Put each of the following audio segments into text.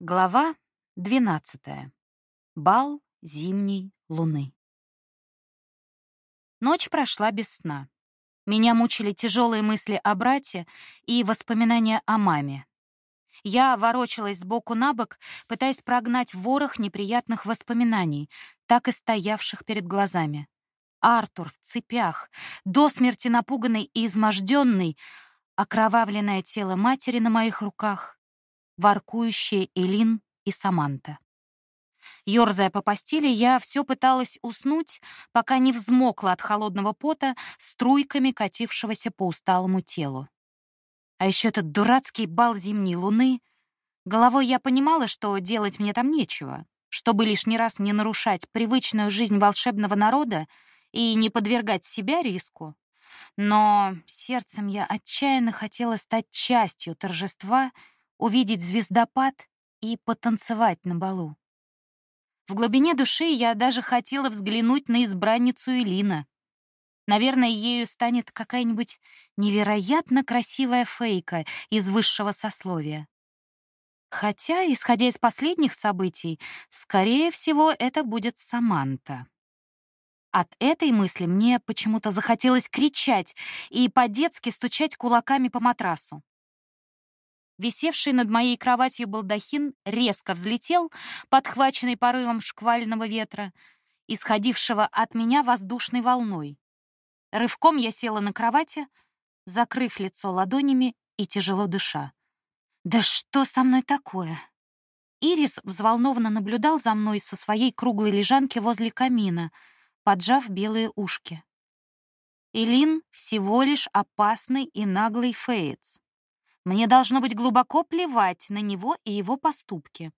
Глава 12. Бал зимней луны. Ночь прошла без сна. Меня мучили тяжелые мысли о брате и воспоминания о маме. Я ворочалась сбоку на бок, пытаясь прогнать ворох неприятных воспоминаний, так и стоявших перед глазами. Артур в цепях, до смерти напуганный и изможденный, окровавленное тело матери на моих руках — воркующие Элин и Саманта. Ёрзая по постели, я все пыталась уснуть, пока не взмокла от холодного пота струйками катившегося по усталому телу. А еще этот дурацкий бал зимней луны. Головой я понимала, что делать мне там нечего, чтобы лишний раз не нарушать привычную жизнь волшебного народа и не подвергать себя риску. Но сердцем я отчаянно хотела стать частью торжества увидеть звездопад и потанцевать на балу. В глубине души я даже хотела взглянуть на избранницу Элина. Наверное, ею станет какая-нибудь невероятно красивая фейка из высшего сословия. Хотя, исходя из последних событий, скорее всего, это будет Саманта. От этой мысли мне почему-то захотелось кричать и по-детски стучать кулаками по матрасу. Висевший над моей кроватью балдахин резко взлетел, подхваченный порывом шквального ветра, исходившего от меня воздушной волной. Рывком я села на кровати, закрыв лицо ладонями и тяжело дыша. «Да что со мной такое?» Ирис взволнованно наблюдал за мной со своей круглой лежанки возле камина, поджав белые ушки. Элин всего лишь опасный и наглый феец. Мне должно быть глубоко плевать на него и его поступки.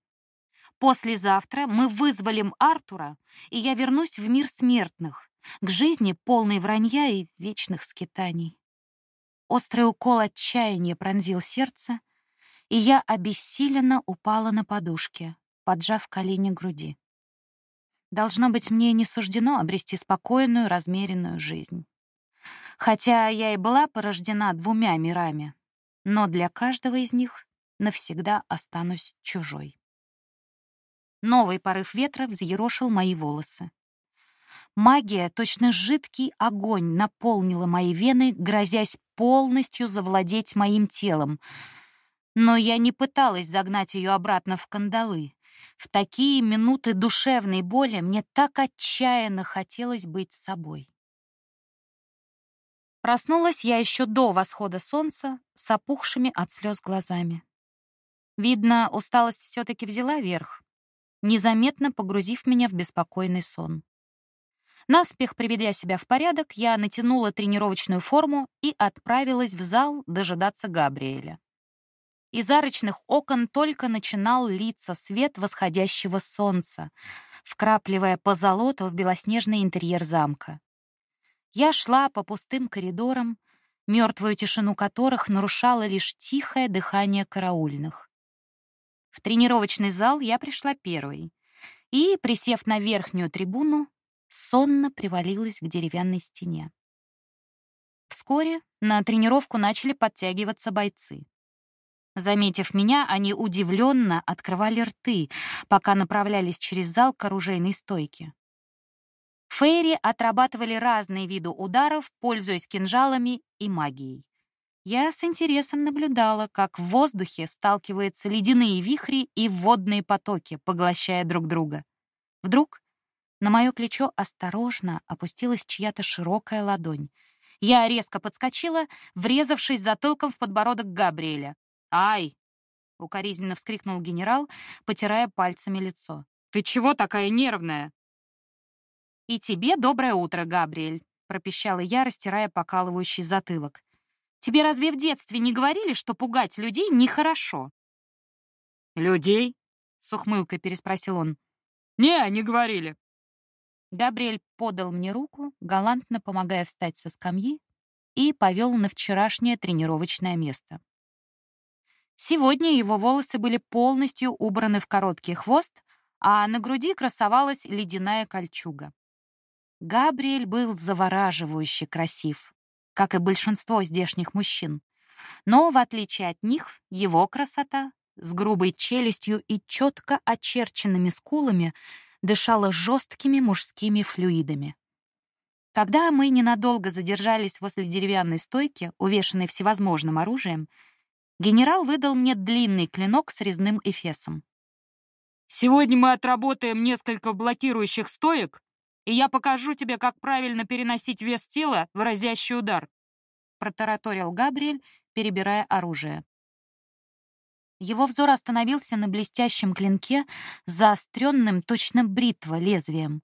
Послезавтра мы вызволим Артура, и я вернусь в мир смертных, к жизни полной вранья и вечных скитаний. Острый укол отчаяния пронзил сердце, и я обессиленно упала на подушке, поджав колени к груди. Должно быть, мне не суждено обрести спокойную, размеренную жизнь. Хотя я и была порождена двумя мирами, но для каждого из них навсегда останусь чужой. Новый порыв ветра взъерошил мои волосы. Магия, точно жидкий огонь, наполнила мои вены, грозясь полностью завладеть моим телом. Но я не пыталась загнать ее обратно в кандалы. В такие минуты душевной боли мне так отчаянно хотелось быть собой. Проснулась я еще до восхода солнца с опухшими от слез глазами. Видно, усталость все-таки взяла верх, незаметно погрузив меня в беспокойный сон. Наспех приведя себя в порядок, я натянула тренировочную форму и отправилась в зал дожидаться Габриэля. Из арочных окон только начинал литься свет восходящего солнца, вкрапливая позолоту в белоснежный интерьер замка. Я шла по пустым коридорам, мертвую тишину которых нарушало лишь тихое дыхание караульных. В тренировочный зал я пришла первой и, присев на верхнюю трибуну, сонно привалилась к деревянной стене. Вскоре на тренировку начали подтягиваться бойцы. Заметив меня, они удивленно открывали рты, пока направлялись через зал к оружейной стойке. Фейри отрабатывали разные виды ударов, пользуясь кинжалами и магией. Я с интересом наблюдала, как в воздухе сталкиваются ледяные вихри и водные потоки, поглощая друг друга. Вдруг на мое плечо осторожно опустилась чья-то широкая ладонь. Я резко подскочила, врезавшись затылком в подбородок Габриэля. «Ай!» — укоризненно вскрикнул генерал, потирая пальцами лицо. «Ты чего такая нервная?» «И тебе доброе утро, Габриэль», — пропищала я, растирая покалывающий затылок. «Тебе разве в детстве не говорили, что пугать людей нехорошо?» «Людей?» — с ухмылкой переспросил он. «Не, не говорили». Габриэль подал мне руку, галантно помогая встать со скамьи, и повел на вчерашнее тренировочное место. Сегодня его волосы были полностью убраны в короткий хвост, а на груди красовалась ледяная кольчуга. Габриэль был завораживающе красив, как и большинство здешних мужчин. Но, в отличие от них, его красота с грубой челюстью и четко очерченными скулами дышала жесткими мужскими флюидами. Когда мы ненадолго задержались возле деревянной стойки, увешанной всевозможным оружием, генерал выдал мне длинный клинок с резным эфесом. «Сегодня мы отработаем несколько блокирующих стоек, и я покажу тебе, как правильно переносить вес тела в разящий удар», протараторил Габриэль, перебирая оружие. Его взор остановился на блестящем клинке заостренным, точно бритва, лезвием.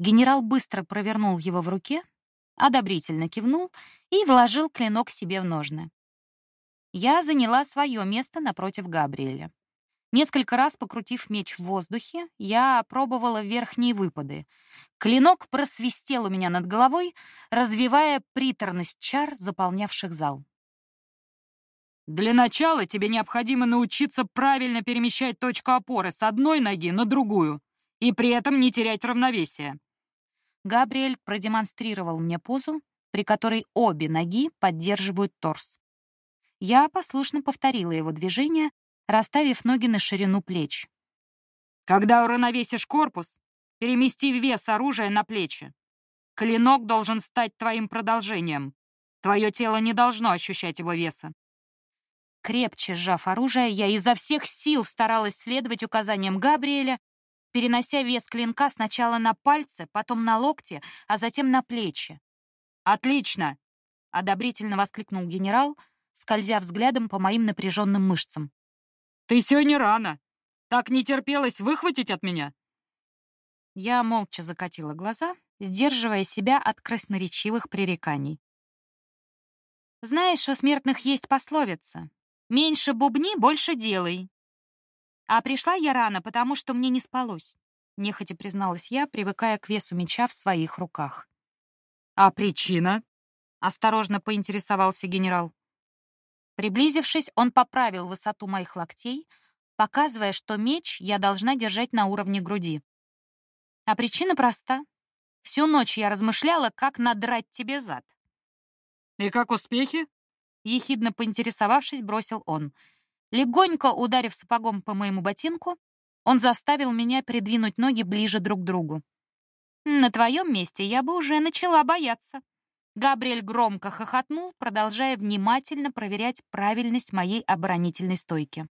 Генерал быстро провернул его в руке, одобрительно кивнул и вложил клинок себе в ножны. Я заняла свое место напротив Габриэля. Несколько раз покрутив меч в воздухе, я пробовала верхние выпады. Клинок просвистел у меня над головой, развивая приторность чар, заполнявших зал. Для начала тебе необходимо научиться правильно перемещать точку опоры с одной ноги на другую и при этом не терять равновесие. Габриэль продемонстрировал мне позу, при которой обе ноги поддерживают торс. Я послушно повторила его движение, расставив ноги на ширину плеч. Когда уравновесишь корпус, перемести вес оружия на плечи. Клинок должен стать твоим продолжением. Твое тело не должно ощущать его веса. Крепче сжав оружие, я изо всех сил старалась следовать указаниям Габриэля, перенося вес клинка сначала на пальцы, потом на локти, а затем на плечи. «Отлично!» — одобрительно воскликнул генерал, скользя взглядом по моим напряженным мышцам. «Ты сегодня рано. Так не терпелось выхватить от меня?» Я молча закатила глаза, сдерживая себя от красноречивых пререканий. «Знаешь, у смертных есть пословица Меньше бубни, больше делай. А пришла я рано, потому что мне не спалось. Нехотя призналась я, привыкая к весу меча в своих руках. А причина? Осторожно поинтересовался генерал. Приблизившись, он поправил высоту моих локтей, показывая, что меч я должна держать на уровне груди. А причина проста. Всю ночь я размышляла, как надрать тебе зад. И как успехи? ехидно поинтересовавшись, бросил он. Легонько ударив сапогом по моему ботинку, он заставил меня придвинуть ноги ближе друг к другу. На твоем месте я бы уже начала бояться. Габриэль громко хохотнул, продолжая внимательно проверять правильность моей оборонительной стойки.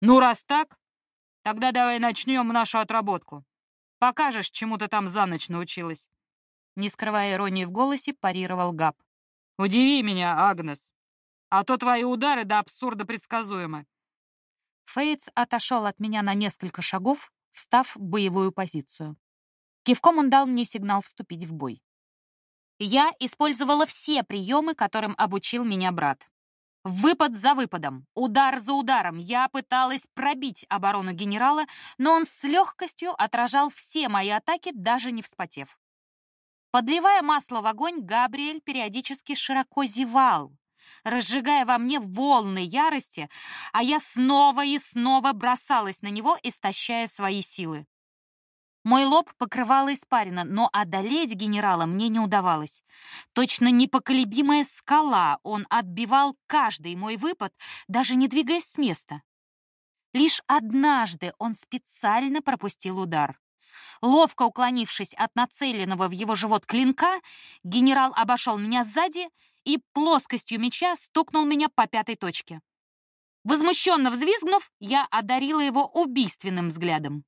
«Ну, раз так, тогда давай начнем нашу отработку. Покажешь, чему ты там за ночь научилась». Не скрывая иронии в голосе, парировал Габ. «Удиви меня, Агнес а то твои удары до абсурда предсказуемы. Фейтс отошел от меня на несколько шагов, встав в боевую позицию. Кивком он дал мне сигнал вступить в бой. Я использовала все приемы, которым обучил меня брат. Выпад за выпадом, удар за ударом я пыталась пробить оборону генерала, но он с легкостью отражал все мои атаки, даже не вспотев. Подливая масло в огонь, Габриэль периодически широко зевал, разжигая во мне волны ярости, а я снова и снова бросалась на него, истощая свои силы. Мой лоб покрывала испарина, но одолеть генерала мне не удавалось. Точно непоколебимая скала, он отбивал каждый мой выпад, даже не двигаясь с места. Лишь однажды он специально пропустил удар. Ловко уклонившись от нацеленного в его живот клинка, генерал обошел меня сзади и плоскостью меча стукнул меня по пятой точке. Возмущенно взвизгнув, я одарила его убийственным взглядом.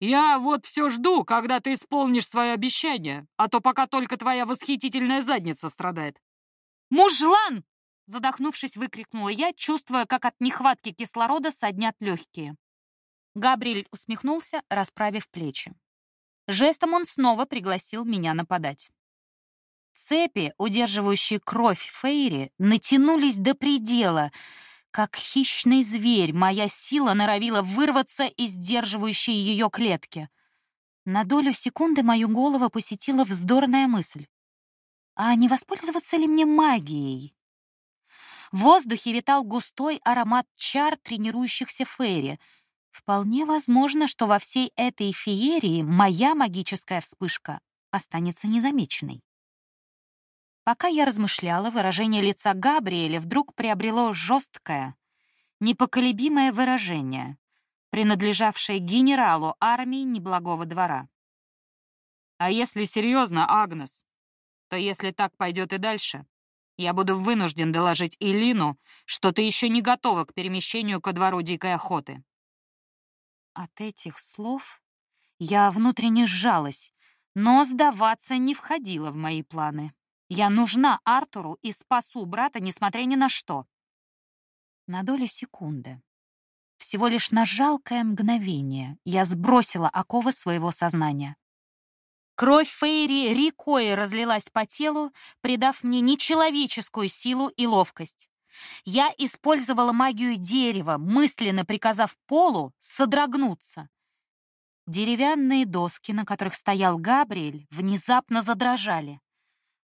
«Я вот все жду, когда ты исполнишь свое обещание, а то пока только твоя восхитительная задница страдает». «Мужлан!» — задохнувшись, выкрикнула я, чувствуя, как от нехватки кислорода соднят легкие. Габриэль усмехнулся, расправив плечи. Жестом он снова пригласил меня нападать. Цепи, удерживающие кровь Фейри, натянулись до предела. Как хищный зверь, моя сила норовила вырваться из сдерживающей ее клетки. На долю секунды мою голову посетила вздорная мысль. А не воспользоваться ли мне магией? В воздухе витал густой аромат чар тренирующихся Фейри. Вполне возможно, что во всей этой феерии моя магическая вспышка останется незамеченной. Пока я размышляла, выражение лица Габриэля вдруг приобрело жесткое, непоколебимое выражение, принадлежавшее генералу армии неблагого двора. А если серьезно, Агнес, то если так пойдет и дальше, я буду вынужден доложить Илину, что ты еще не готова к перемещению ко двору дикой охоты. От этих слов я внутренне сжалась, но сдаваться не входило в мои планы. Я нужна Артуру и спасу брата, несмотря ни на что. На долю секунды, всего лишь на жалкое мгновение, я сбросила оковы своего сознания. Кровь Фейри рекой разлилась по телу, придав мне нечеловеческую силу и ловкость. Я использовала магию дерева, мысленно приказав полу содрогнуться. Деревянные доски, на которых стоял Габриэль, внезапно задрожали.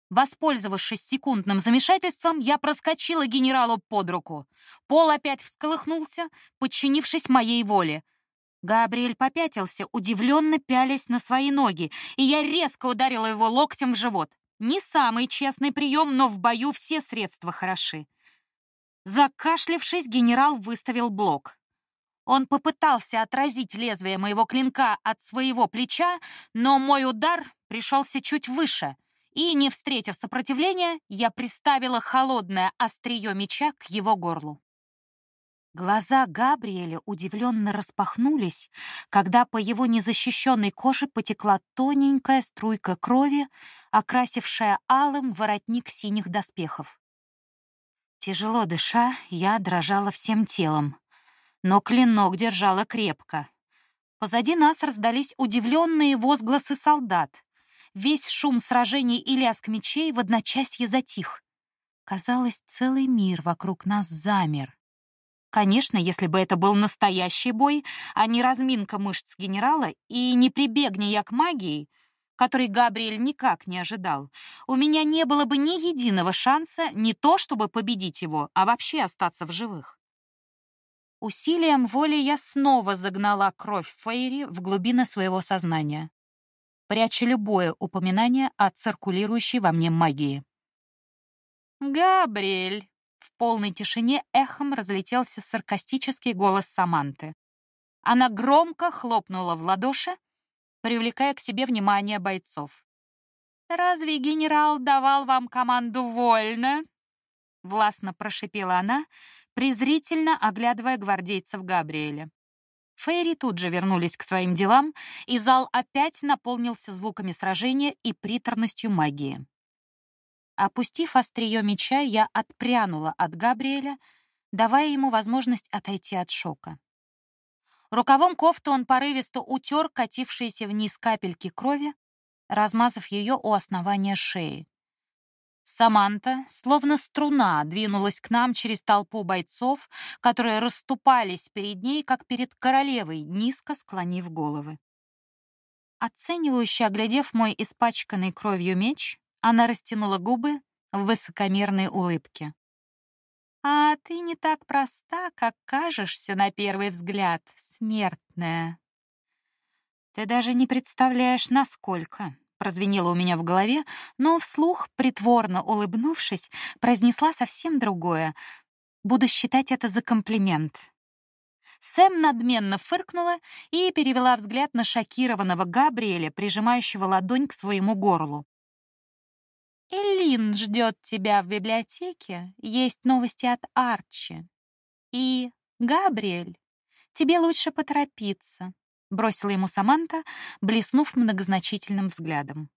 Воспользовавшись секундным замешательством, я проскочила генералу под руку. Пол опять всколыхнулся, подчинившись моей воле — Габриэль попятился, удивленно пялясь на свои ноги, и я резко ударила его локтем в живот. Не самый честный прием, но в бою все средства хороши. Закашлявшись, генерал выставил блок. Он попытался отразить лезвие моего клинка от своего плеча, но мой удар пришелся чуть выше, и, не встретив сопротивления, я приставила холодное острие меча к его горлу. Глаза Габриэля удивленно распахнулись, когда по его незащищенной коже потекла тоненькая струйка крови, окрасившая алым воротник синих доспехов. Тяжело дыша, я дрожала всем телом, но клинок держала крепко. Позади нас раздались удивленные возгласы солдат. Весь шум сражений и лязг мечей в одночасье затих. Казалось, целый мир вокруг нас замер. Конечно, если бы это был настоящий бой, а не разминка мышц генерала, и не прибегни я к магии, которой Габриэль никак не ожидал, у меня не было бы ни единого шанса не то чтобы победить его, а вообще остаться в живых. Усилием воли я снова загнала кровь Фейри в глубины своего сознания, пряча любое упоминание о циркулирующей во мне магии. «Габриэль!» В полной тишине эхом разлетелся саркастический голос Саманты. Она громко хлопнула в ладоши, привлекая к себе внимание бойцов. «Разве генерал давал вам команду вольно?» Властно прошипела она, презрительно оглядывая гвардейцев Габриэля. Фейри тут же вернулись к своим делам, и зал опять наполнился звуками сражения и приторностью магии. Опустив острие меча, я отпрянула от Габриэля, давая ему возможность отойти от шока. Рукавом кофты он порывисто утер катившиеся вниз капельки крови, размазав ее у основания шеи. Саманта, словно струна, двинулась к нам через толпу бойцов, которые расступались перед ней, как перед королевой, низко склонив головы. Оценивающе оглядев мой испачканный кровью меч, она растянула губы в высокомерной улыбке. «А ты не так проста, как кажешься на первый взгляд, смертная». «Ты даже не представляешь, насколько», — прозвенело у меня в голове, но вслух, притворно улыбнувшись, произнесла совсем другое. «Буду считать это за комплимент». Сэм надменно фыркнула и перевела взгляд на шокированного Габриэля, прижимающего ладонь к своему горлу. Элин ждет тебя в библиотеке. Есть новости от Арчи. И, Габриэль, тебе лучше поторопиться, бросила ему Саманта, блеснув многозначительным взглядом.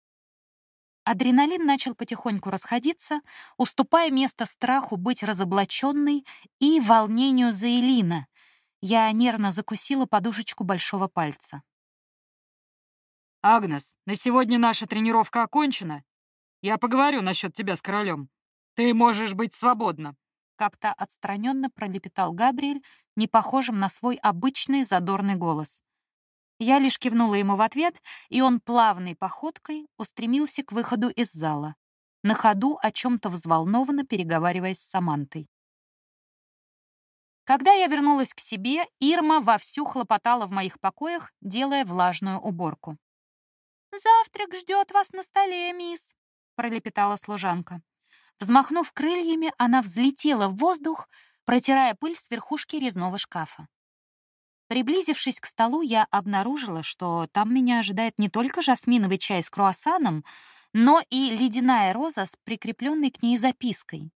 Адреналин начал потихоньку расходиться, уступая место страху быть разоблаченной и волнению за Элина. Я нервно закусила подушечку большого пальца. «Агнес, на сегодня наша тренировка окончена, я поговорю насчет тебя с королем. Ты можешь быть свободна. Как-то отстраненно пролепетал Габриэль, не похожим на свой обычный задорный голос. Я лишь кивнула ему в ответ, и он плавной походкой устремился к выходу из зала, на ходу о чем-то взволнованно переговариваясь с Самантой. Когда я вернулась к себе, Ирма вовсю хлопотала в моих покоях, делая влажную уборку. «Завтрак ждет вас на столе, мисс», пролепетала служанка. Взмахнув крыльями, она взлетела в воздух, протирая пыль с верхушки резного шкафа. Приблизившись к столу, я обнаружила, что там меня ожидает не только жасминовый чай с круассаном, но и ледяная роза с прикрепленной к ней запиской.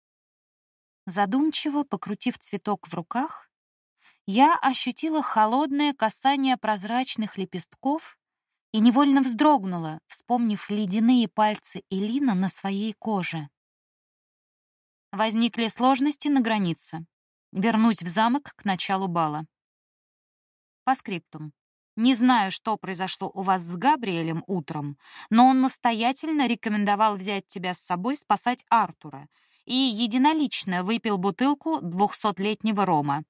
Задумчиво покрутив цветок в руках, я ощутила холодное касание прозрачных лепестков и невольно вздрогнула, вспомнив ледяные пальцы Элина на своей коже. Возникли сложности на границе. Вернуть в замок к началу бала. По скриптум. Не знаю, что произошло у вас с Габриэлем утром, но он настоятельно рекомендовал взять тебя с собой спасать Артура и единолично выпил бутылку двухсотлетнего рома.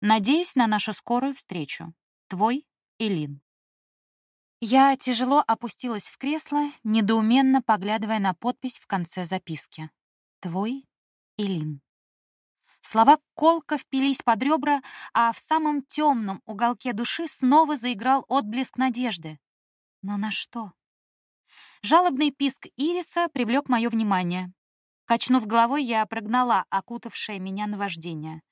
Надеюсь на нашу скорую встречу. Твой Элин. Я тяжело опустилась в кресло, недоуменно поглядывая на подпись в конце записки. Твой Элин. Слова колко впились под ребра, а в самом темном уголке души снова заиграл отблеск надежды. Но на что? Жалобный писк Ириса привлек мое внимание. Качнув головой, я прогнала окутавшее меня наваждение.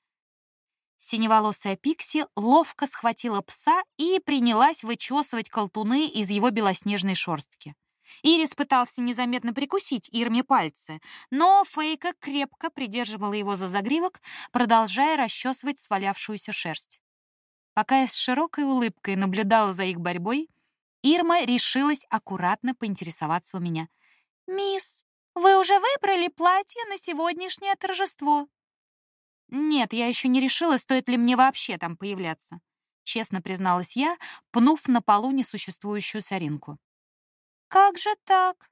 Синеволосая Пикси ловко схватила пса и принялась вычесывать колтуны из его белоснежной шерстки. Ирис пытался незаметно прикусить Ирме пальцы, но Фейка крепко придерживала его за загривок, продолжая расчесывать свалявшуюся шерсть. Пока я с широкой улыбкой наблюдала за их борьбой, Ирма решилась аккуратно поинтересоваться у меня. «Мисс, вы уже выбрали платье на сегодняшнее торжество?» «Нет, я еще не решила, стоит ли мне вообще там появляться», честно призналась я, пнув на полу несуществующую соринку. «Как же так?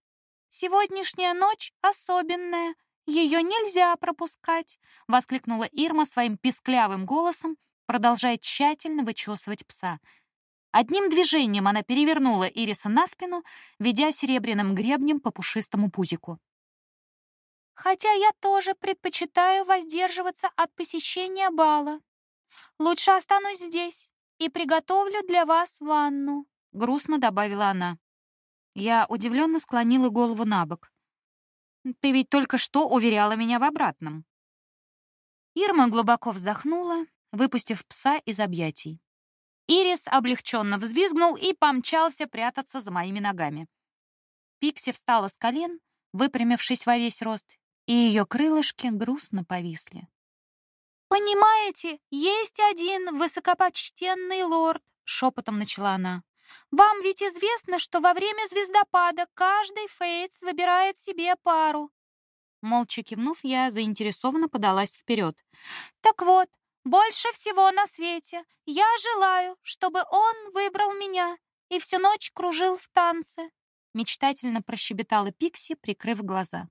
Сегодняшняя ночь особенная, ее нельзя пропускать!» — воскликнула Ирма своим писклявым голосом, продолжая тщательно вычесывать пса. Одним движением она перевернула Ириса на спину, ведя серебряным гребнем по пушистому пузику. «Хотя я тоже предпочитаю воздерживаться от посещения бала. Лучше останусь здесь и приготовлю для вас ванну», — грустно добавила она. Я удивленно склонила голову на бок. «Ты ведь только что уверяла меня в обратном». Ирма глубоко вздохнула, выпустив пса из объятий. Ирис облегченно взвизгнул и помчался прятаться за моими ногами. Пикси встала с колен, выпрямившись во весь рост, и ее крылышки грустно повисли. «Понимаете, есть один высокопочтенный лорд», — шепотом начала она. Вам ведь известно, что во время звездопада каждый Фейтс выбирает себе пару. Молча кивнув, я заинтересованно подалась вперед. Так вот, больше всего на свете я желаю, чтобы он выбрал меня и всю ночь кружил в танце. Мечтательно прощебетала Пикси, прикрыв глаза.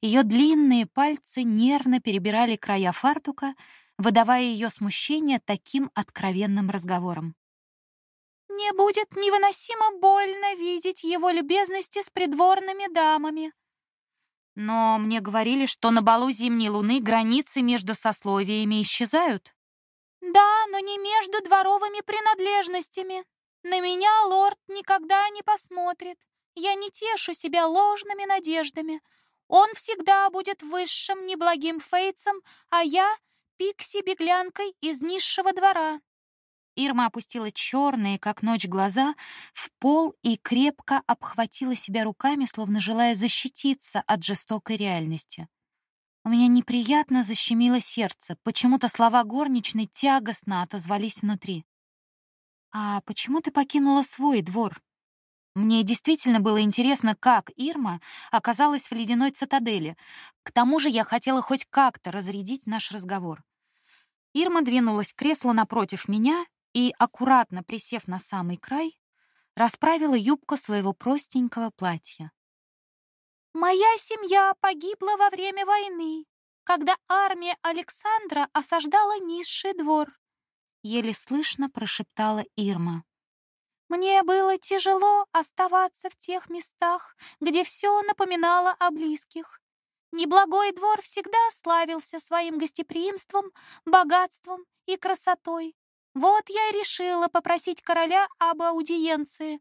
Ее длинные пальцы нервно перебирали края фартука, выдавая ее смущение таким откровенным разговором. Мне будет невыносимо больно видеть его любезности с придворными дамами. Но мне говорили, что на балу зимней луны границы между сословиями исчезают. Да, но не между дворовыми принадлежностями. На меня лорд никогда не посмотрит. Я не тешу себя ложными надеждами. Он всегда будет высшим неблагим фейцем, а я — пикси-беглянкой из низшего двора. Ирма опустила черные, как ночь, глаза в пол и крепко обхватила себя руками, словно желая защититься от жестокой реальности. У меня неприятно защемило сердце. Почему-то слова горничной тягостно отозвались внутри. «А почему ты покинула свой двор?» Мне действительно было интересно, как Ирма оказалась в ледяной цитадели. К тому же я хотела хоть как-то разрядить наш разговор. Ирма двинулась к креслу напротив меня и, аккуратно присев на самый край, расправила юбку своего простенького платья. «Моя семья погибла во время войны, когда армия Александра осаждала низший двор», еле слышно прошептала Ирма. «Мне было тяжело оставаться в тех местах, где все напоминало о близких. Неблагой двор всегда славился своим гостеприимством, богатством и красотой. Вот я и решила попросить короля об аудиенции.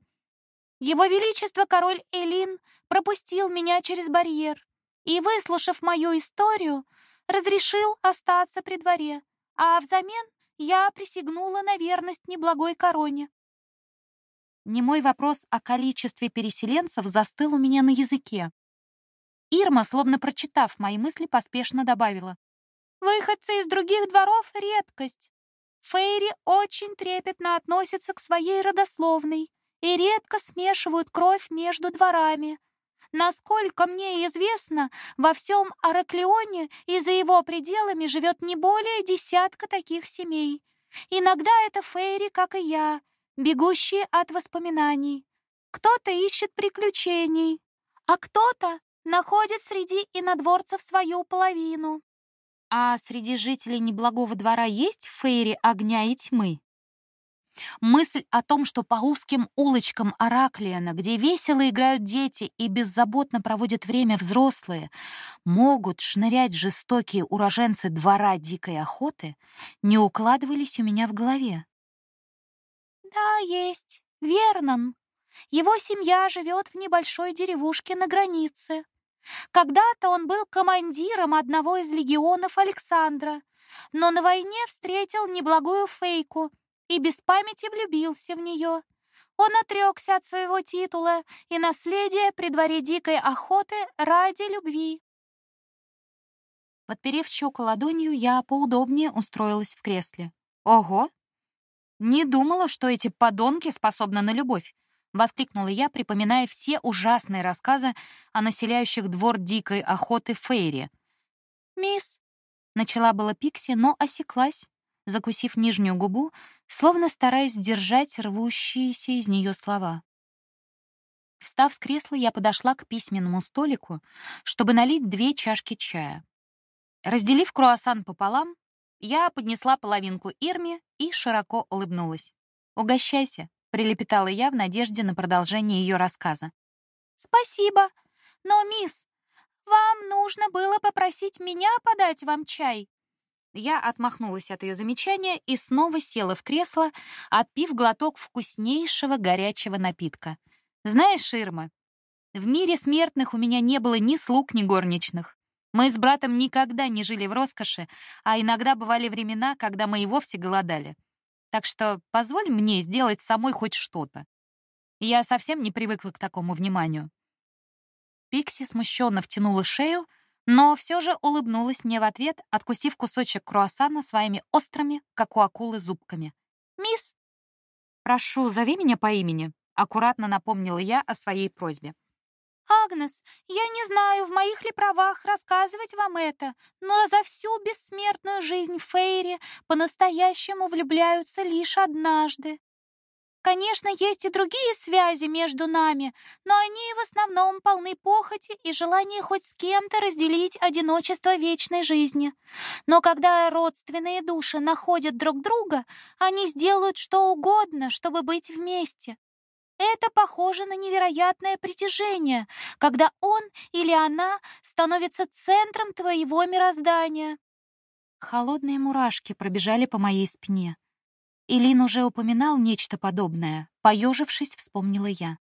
Его Величество король Элин пропустил меня через барьер и, выслушав мою историю, разрешил остаться при дворе, а взамен я присягнула на верность неблагой короне. Немой вопрос о количестве переселенцев застыл у меня на языке. Ирма, словно прочитав мои мысли, поспешно добавила. «Выходцы из других дворов — редкость. Фейри очень трепетно относятся к своей родословной и редко смешивают кровь между дворами. Насколько мне известно, во всем Араклеоне и за его пределами живет не более десятка таких семей. Иногда это Фейри, как и я, бегущие от воспоминаний. Кто-то ищет приключений, а кто-то находит среди инодворцев свою половину. А среди жителей неблагого двора есть фейри огня и тьмы? Мысль о том, что по узким улочкам Араклиана, где весело играют дети и беззаботно проводят время взрослые, могут шнырять жестокие уроженцы двора дикой охоты, не укладывались у меня в голове. Да, есть. Вернон. Его семья живет в небольшой деревушке на границе. Когда-то он был командиром одного из легионов Александра, но на войне встретил неблагую фейку и без памяти влюбился в нее. Он отрекся от своего титула и наследия при дворе дикой охоты ради любви. Подперев щеку ладонью, я поудобнее устроилась в кресле. Ого, «Не думала, что эти подонки способны на любовь», — воскликнула я, припоминая все ужасные рассказы о населяющих двор дикой охоты Фейри. «Мисс», — начала была Пикси, но осеклась, закусив нижнюю губу, словно стараясь сдержать рвущиеся из нее слова. Встав с кресла, я подошла к письменному столику, чтобы налить две чашки чая. Разделив круассан пополам, я поднесла половинку Ирме и широко улыбнулась. «Угощайся», — прилепетала я в надежде на продолжение ее рассказа. «Спасибо. Но, мисс, вам нужно было попросить меня подать вам чай». Я отмахнулась от ее замечания и снова села в кресло, отпив глоток вкуснейшего горячего напитка. «Знаешь, Ирма, в мире смертных у меня не было ни слуг, ни горничных. Мы с братом никогда не жили в роскоши, а иногда бывали времена, когда мы и вовсе голодали. Так что позволь мне сделать самой хоть что-то. Я совсем не привыкла к такому вниманию. Пикси смущенно втянула шею, но все же улыбнулась мне в ответ, откусив кусочек круассана своими острыми, как у акулы, зубками. «Мисс!» «Прошу, зови меня по имени», — аккуратно напомнила я о своей просьбе. «Агнес, я не знаю, в моих ли правах рассказывать вам это, но за всю бессмертную жизнь Фейри по-настоящему влюбляются лишь однажды. Конечно, есть и другие связи между нами, но они в основном полны похоти и желания хоть с кем-то разделить одиночество вечной жизни. Но когда родственные души находят друг друга, они сделают что угодно, чтобы быть вместе. Это похоже на невероятное притяжение, когда он или она становится центром твоего мироздания. Холодные мурашки пробежали по моей спине. Илин уже упоминал нечто подобное. Поежившись, вспомнила я.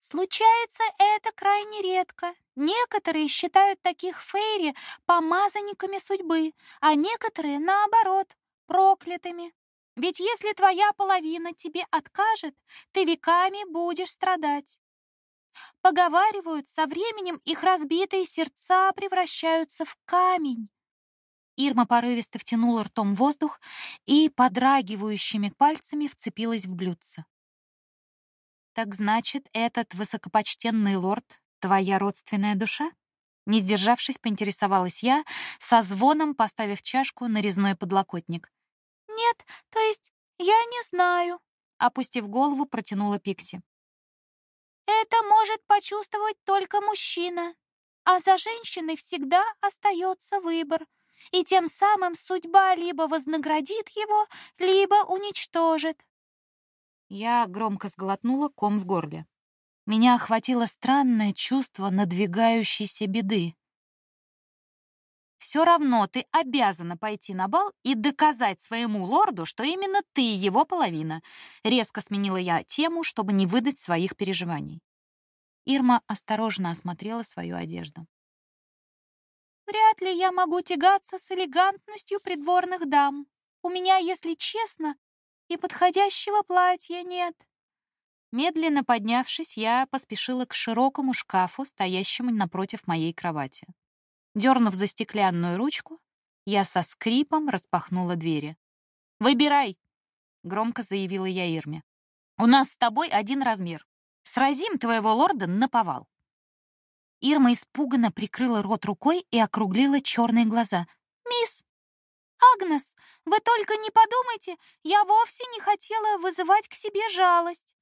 Случается это крайне редко. Некоторые считают таких фейри помазанниками судьбы, а некоторые, наоборот, проклятыми. Ведь если твоя половина тебе откажет, ты веками будешь страдать. Поговаривают, со временем их разбитые сердца превращаются в камень. Ирма порывисто втянула ртом воздух и подрагивающими пальцами вцепилась в блюдце. «Так значит, этот высокопочтенный лорд — твоя родственная душа?» Не сдержавшись, поинтересовалась я, со звоном поставив чашку на резной подлокотник. «Нет, то есть я не знаю», — опустив голову, протянула Пикси. «Это может почувствовать только мужчина, а за женщиной всегда остается выбор, и тем самым судьба либо вознаградит его, либо уничтожит». Я громко сглотнула ком в горле. Меня охватило странное чувство надвигающейся беды. Все равно ты обязана пойти на бал и доказать своему лорду, что именно ты его половина. Резко сменила я тему, чтобы не выдать своих переживаний. Ирма осторожно осмотрела свою одежду. Вряд ли я могу тягаться с элегантностью придворных дам. У меня, если честно, и подходящего платья нет. Медленно поднявшись, я поспешила к широкому шкафу, стоящему напротив моей кровати. Дернув за стеклянную ручку, я со скрипом распахнула двери. «Выбирай!» — громко заявила я Ирме. «У нас с тобой один размер. Сразим твоего лорда на повал». Ирма испуганно прикрыла рот рукой и округлила черные глаза. «Мисс, Агнес, вы только не подумайте, я вовсе не хотела вызывать к себе жалость».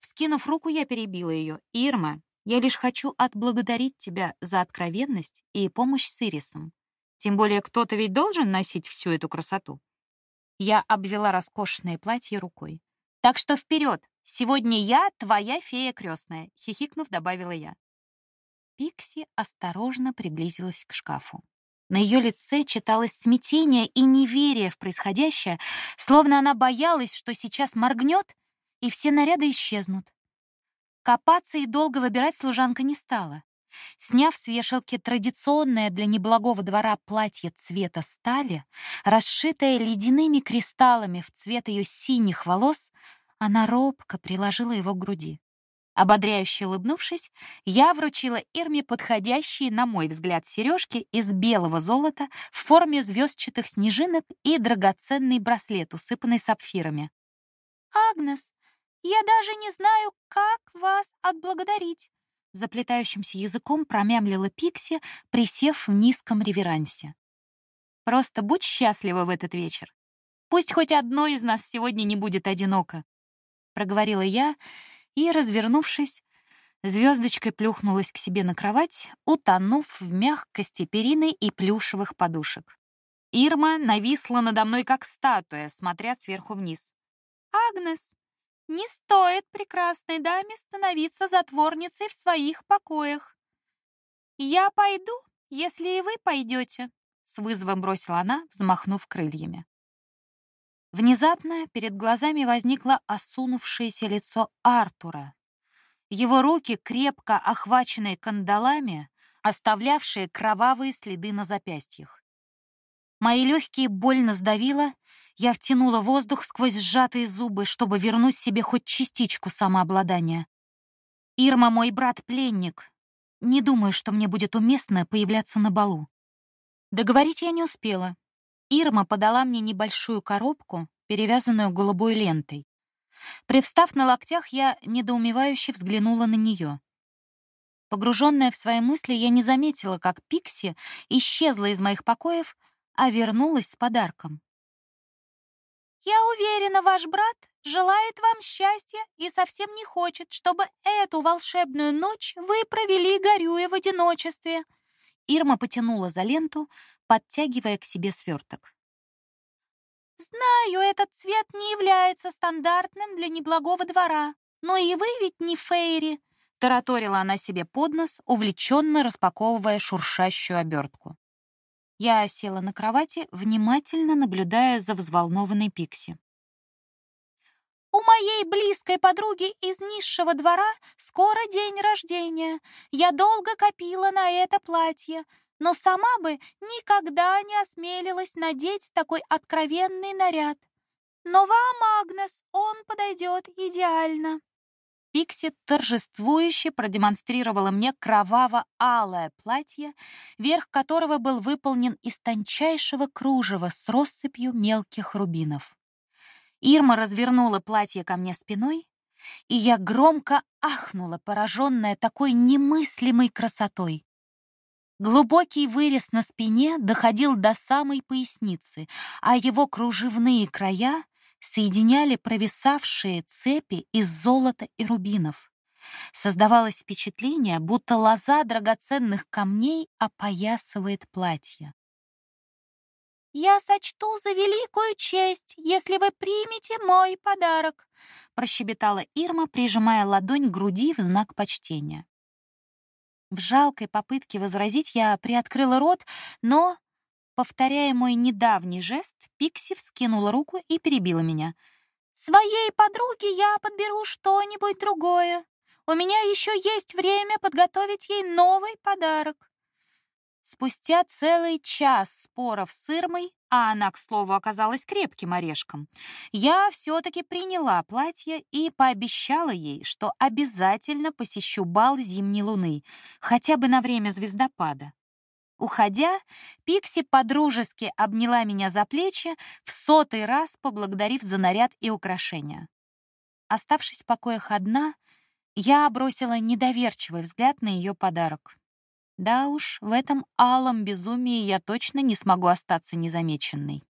Вскинув руку, я перебила ее. «Ирма, я лишь хочу отблагодарить тебя за откровенность и помощь с Ирисом. Тем более кто-то ведь должен носить всю эту красоту». Я обвела роскошное платье рукой. «Так что вперед! Сегодня я твоя фея крестная», — хихикнув, добавила я. Пикси осторожно приблизилась к шкафу. На ее лице читалось смятение и неверие в происходящее, словно она боялась, что сейчас моргнет, и все наряды исчезнут. Копаться и долго выбирать служанка не стала. Сняв с вешалки традиционное для неблагого двора платье цвета стали, расшитое ледяными кристаллами в цвет ее синих волос, она робко приложила его к груди. Ободряюще улыбнувшись, я вручила Ирме подходящие, на мой взгляд, сережки из белого золота в форме звездчатых снежинок и драгоценный браслет, усыпанный сапфирами. «Агнес, я даже не знаю, как вас отблагодарить», заплетающимся языком промямлила Пикси, присев в низком реверансе. «Просто будь счастлива в этот вечер. Пусть хоть одно из нас сегодня не будет одиноко», проговорила я, и, развернувшись, звездочкой плюхнулась к себе на кровать, утонув в мягкости перины и плюшевых подушек. Ирма нависла надо мной как статуя, смотря сверху вниз. «Агнес, не стоит прекрасной даме становиться затворницей в своих покоях. Я пойду, если и вы пойдете», — с вызовом бросила она, взмахнув крыльями. Внезапно перед глазами возникло осунувшееся лицо Артура. Его руки, крепко охваченные кандалами, оставлявшие кровавые следы на запястьях. Мои легкие больно сдавило, я втянула воздух сквозь сжатые зубы, чтобы вернуть себе хоть частичку самообладания. Ирма мой брат-пленник. Не думаю, что мне будет уместно появляться на балу. Договорить я не успела. Ирма подала мне небольшую коробку, перевязанную голубой лентой. Привстав на локтях, я недоумевающе взглянула на нее. Погруженная в свои мысли, я не заметила, как Пикси исчезла из моих покоев, а вернулась с подарком. «Я уверена, ваш брат желает вам счастья и совсем не хочет, чтобы эту волшебную ночь вы провели, горюя в одиночестве». Ирма потянула за ленту, подтягивая к себе сверток. «Знаю, этот цвет не является стандартным для неблагого двора, но и вы ведь не Фейри», — тараторила она себе под нос, увлеченно распаковывая шуршащую обертку. Я села на кровати, внимательно наблюдая за взволнованной Пикси. «У моей близкой подруги из низшего двора скоро день рождения. Я долго копила на это платье но сама бы никогда не осмелилась надеть такой откровенный наряд. Но вам, Агнес, он подойдет идеально. Пикси торжествующе продемонстрировала мне кроваво-алое платье, верх которого был выполнен из тончайшего кружева с россыпью мелких рубинов. Ирма развернула платье ко мне спиной, и я громко ахнула, пораженная такой немыслимой красотой. Глубокий вырез на спине доходил до самой поясницы, а его кружевные края соединяли провисавшие цепи из золота и рубинов. Создавалось впечатление, будто лоза драгоценных камней опоясывает платье. «Я сочту за великую честь, если вы примете мой подарок», прощебетала Ирма, прижимая ладонь к груди в знак почтения. В жалкой попытке возразить я приоткрыла рот, но, повторяя мой недавний жест, Пикси вскинула руку и перебила меня. «Своей подруге я подберу что-нибудь другое. У меня еще есть время подготовить ей новый подарок». Спустя целый час споров с Ирмой, а она, к слову, оказалась крепким орешком, я все-таки приняла платье и пообещала ей, что обязательно посещу бал зимней луны, хотя бы на время звездопада. Уходя, Пикси подружески обняла меня за плечи, в сотый раз поблагодарив за наряд и украшения. Оставшись в покоях одна, я бросила недоверчивый взгляд на ее подарок. Да уж, в этом алом безумии я точно не смогу остаться незамеченной.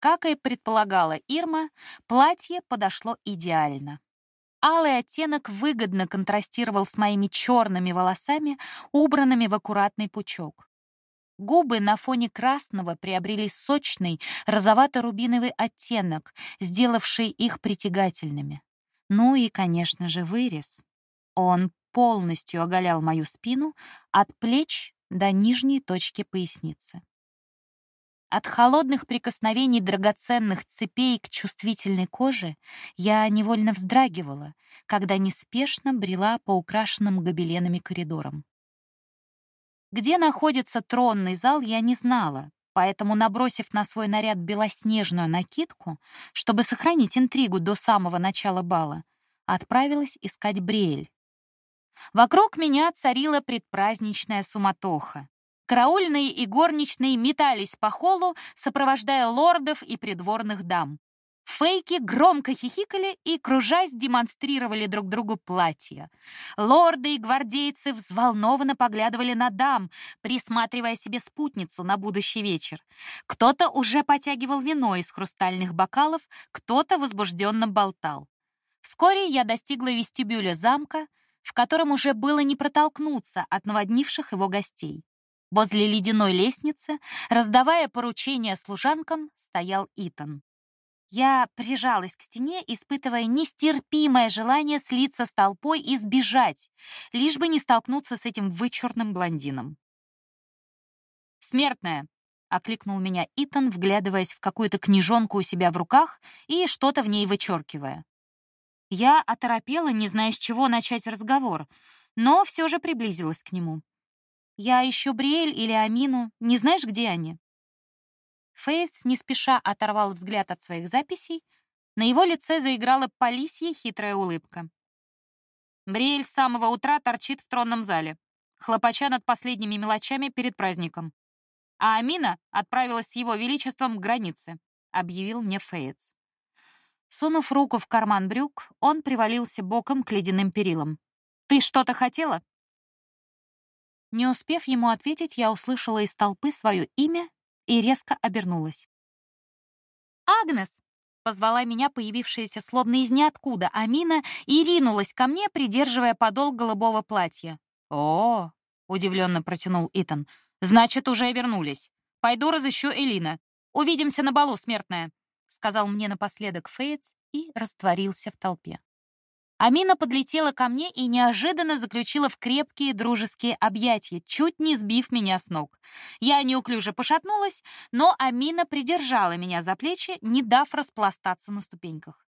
Как и предполагала Ирма, платье подошло идеально. Алый оттенок выгодно контрастировал с моими черными волосами, убранными в аккуратный пучок. Губы на фоне красного приобрели сочный розовато-рубиновый оттенок, сделавший их притягательными. Ну и, конечно же, вырез. Он полностью оголял мою спину от плеч до нижней точки поясницы. От холодных прикосновений драгоценных цепей к чувствительной коже я невольно вздрагивала, когда неспешно брела по украшенным гобеленами коридорам. Где находится тронный зал, я не знала, поэтому, набросив на свой наряд белоснежную накидку, чтобы сохранить интригу до самого начала бала, отправилась искать Бриэль. Вокруг меня царила предпраздничная суматоха. Караульные и горничные метались по холлу, сопровождая лордов и придворных дам. Фейки громко хихикали и, кружась, демонстрировали друг другу платья. Лорды и гвардейцы взволнованно поглядывали на дам, присматривая себе спутницу на будущий вечер. Кто-то уже потягивал вино из хрустальных бокалов, кто-то возбужденно болтал. Вскоре я достигла вестибюля замка, в котором уже было не протолкнуться от наводнивших его гостей. Возле ледяной лестницы, раздавая поручения служанкам, стоял Итан. Я прижалась к стене, испытывая нестерпимое желание слиться с толпой и сбежать, лишь бы не столкнуться с этим вычурным блондином. «Смертная!» — окликнул меня Итан, вглядываясь в какую-то книжонку у себя в руках и что-то в ней вычеркивая. Я оторопела, не зная, с чего начать разговор, но все же приблизилась к нему. «Я ищу Бриэль или Амину. Не знаешь, где они?» Фейтс не спеша оторвал взгляд от своих записей. На его лице заиграла полисья хитрая улыбка. Бриэль с самого утра торчит в тронном зале, хлопача над последними мелочами перед праздником. А Амина отправилась с его величеством к границе, объявил мне Фейтс. Сунув руку в карман брюк, он привалился боком к ледяным перилам. «Ты что-то хотела?» Не успев ему ответить, я услышала из толпы свое имя и резко обернулась. «Агнес!» — позвала меня появившаяся словно из ниоткуда Амина и ринулась ко мне, придерживая подол голубого платья. «О!» — удивленно протянул Итан. «Значит, уже вернулись. Пойду разыщу Элина. Увидимся на балу, смертная!» сказал мне напоследок Фейтс и растворился в толпе. Амина подлетела ко мне и неожиданно заключила в крепкие дружеские объятия, чуть не сбив меня с ног. Я неуклюже пошатнулась, но Амина придержала меня за плечи, не дав распластаться на ступеньках.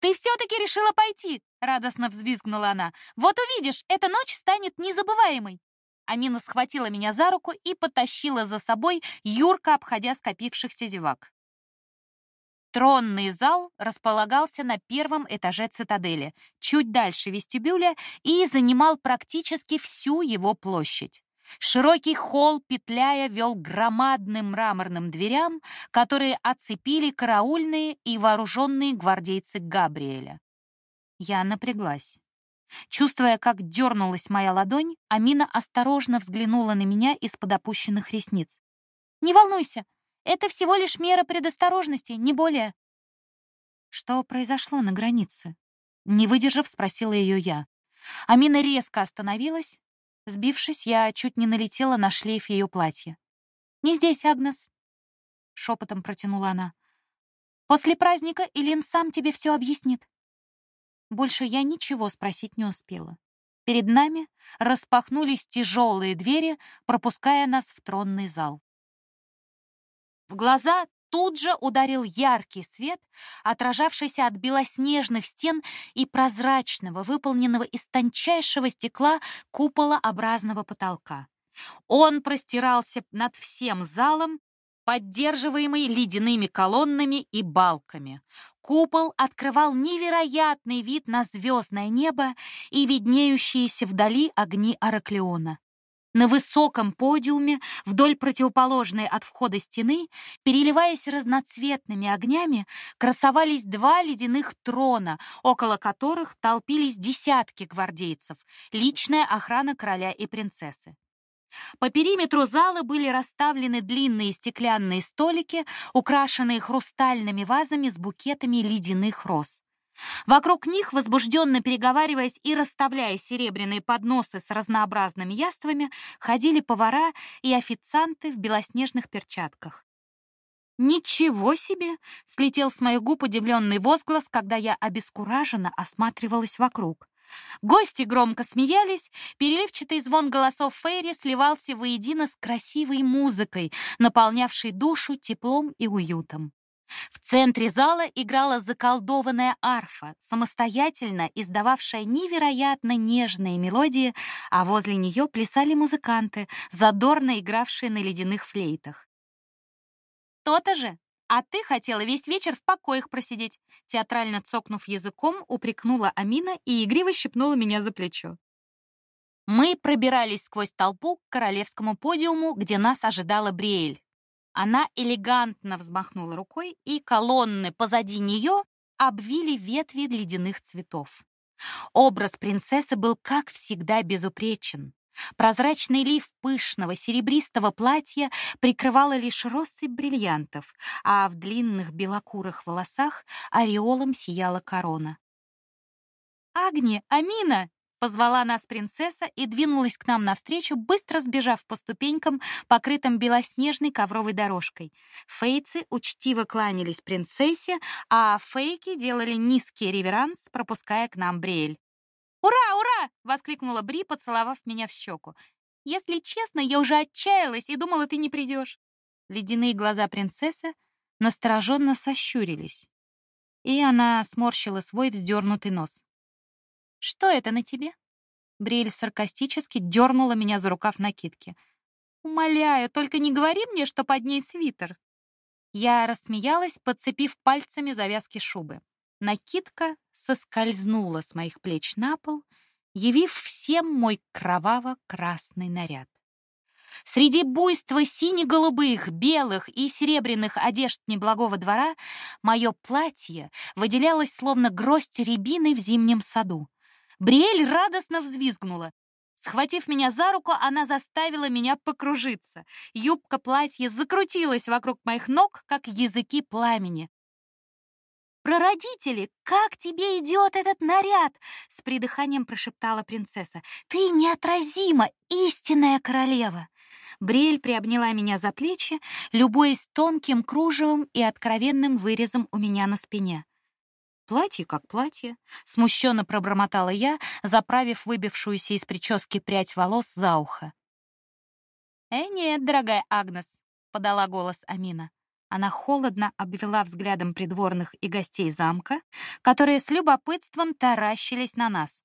«Ты все-таки решила пойти!» — радостно взвизгнула она. «Вот увидишь, эта ночь станет незабываемой!» Амина схватила меня за руку и потащила за собой, юрко обходя скопившихся зевак. Тронный зал располагался на первом этаже цитадели, чуть дальше вестибюля, и занимал практически всю его площадь. Широкий холл, петляя, вел к громадным мраморным дверям, которые оцепили караульные и вооруженные гвардейцы Габриэля. Я напряглась. Чувствуя, как дернулась моя ладонь, Амина осторожно взглянула на меня из-под опущенных ресниц. «Не волнуйся, это всего лишь мера предосторожности, не более. Что произошло на границе? Не выдержав, спросила ее я. Амина резко остановилась. Сбившись, я чуть не налетела на шлейф ее платья. «Не здесь, Агнес», — шепотом протянула она. «После праздника Илин сам тебе все объяснит». Больше я ничего спросить не успела. Перед нами распахнулись тяжелые двери, пропуская нас в тронный зал. В глаза тут же ударил яркий свет, отражавшийся от белоснежных стен и прозрачного, выполненного из тончайшего стекла куполообразного потолка. Он простирался над всем залом, поддерживаемый ледяными колоннами и балками. Купол открывал невероятный вид на звездное небо и виднеющиеся вдали огни Араклеона. На высоком подиуме, вдоль противоположной от входа стены, переливаясь разноцветными огнями, красовались два ледяных трона, около которых толпились десятки гвардейцев, личная охрана короля и принцессы. По периметру зала были расставлены длинные стеклянные столики, украшенные хрустальными вазами с букетами ледяных роз. Вокруг них, возбужденно переговариваясь и расставляя серебряные подносы с разнообразными яствами, ходили повара и официанты в белоснежных перчатках. «Ничего себе!» — слетел с моих губ удивленный возглас, когда я обескураженно осматривалась вокруг. Гости громко смеялись, переливчатый звон голосов Фейри сливался воедино с красивой музыкой, наполнявшей душу теплом и уютом. В центре зала играла заколдованная арфа, самостоятельно издававшая невероятно нежные мелодии, а возле нее плясали музыканты, задорно игравшие на ледяных флейтах. «То-то же! А ты хотела весь вечер в покоях просидеть!» Театрально цокнув языком, упрекнула Амина и игриво щипнула меня за плечо. Мы пробирались сквозь толпу к королевскому подиуму, где нас ожидала Бриэль. Она элегантно взмахнула рукой, и колонны позади нее обвили ветви ледяных цветов. Образ принцессы был, как всегда, безупречен. Прозрачный лиф пышного серебристого платья прикрывала лишь россыпь бриллиантов, а в длинных белокурых волосах ореолом сияла корона. «Агни, Амина!» Позвала нас принцесса и двинулась к нам навстречу, быстро сбежав по ступенькам, покрытым белоснежной ковровой дорожкой. Фейцы учтиво кланялись принцессе, а фейки делали низкий реверанс, пропуская к нам Бриэль. «Ура, ура!» — воскликнула Бри, поцеловав меня в щеку. «Если честно, я уже отчаялась и думала, ты не придешь». Ледяные глаза принцессы настороженно сощурились, и она сморщила свой вздернутый нос. Что это на тебе? Бриэль саркастически дернула меня за рукав накидки. Умоляю, только не говори мне, что под ней свитер. Я рассмеялась, подцепив пальцами завязки шубы. Накидка соскользнула с моих плеч на пол, явив всем мой кроваво-красный наряд. Среди буйства сине-голубых, белых и серебряных одежд неблагого двора мое платье выделялось словно гроздь рябины в зимнем саду. Бриэль радостно взвизгнула. Схватив меня за руку, она заставила меня покружиться. Юбка платья закрутилась вокруг моих ног, как языки пламени. «Прародители, как тебе идет этот наряд?» — с придыханием прошептала принцесса. «Ты неотразима, истинная королева!» Бриэль приобняла меня за плечи, любуясь тонким кружевом и откровенным вырезом у меня на спине. Платье как платье, смущенно пробормотала я, заправив выбившуюся из прически прядь волос за ухо. «Э, нет, дорогая Агнес», — подала голос Амина. Она холодно обвела взглядом придворных и гостей замка, которые с любопытством таращились на нас.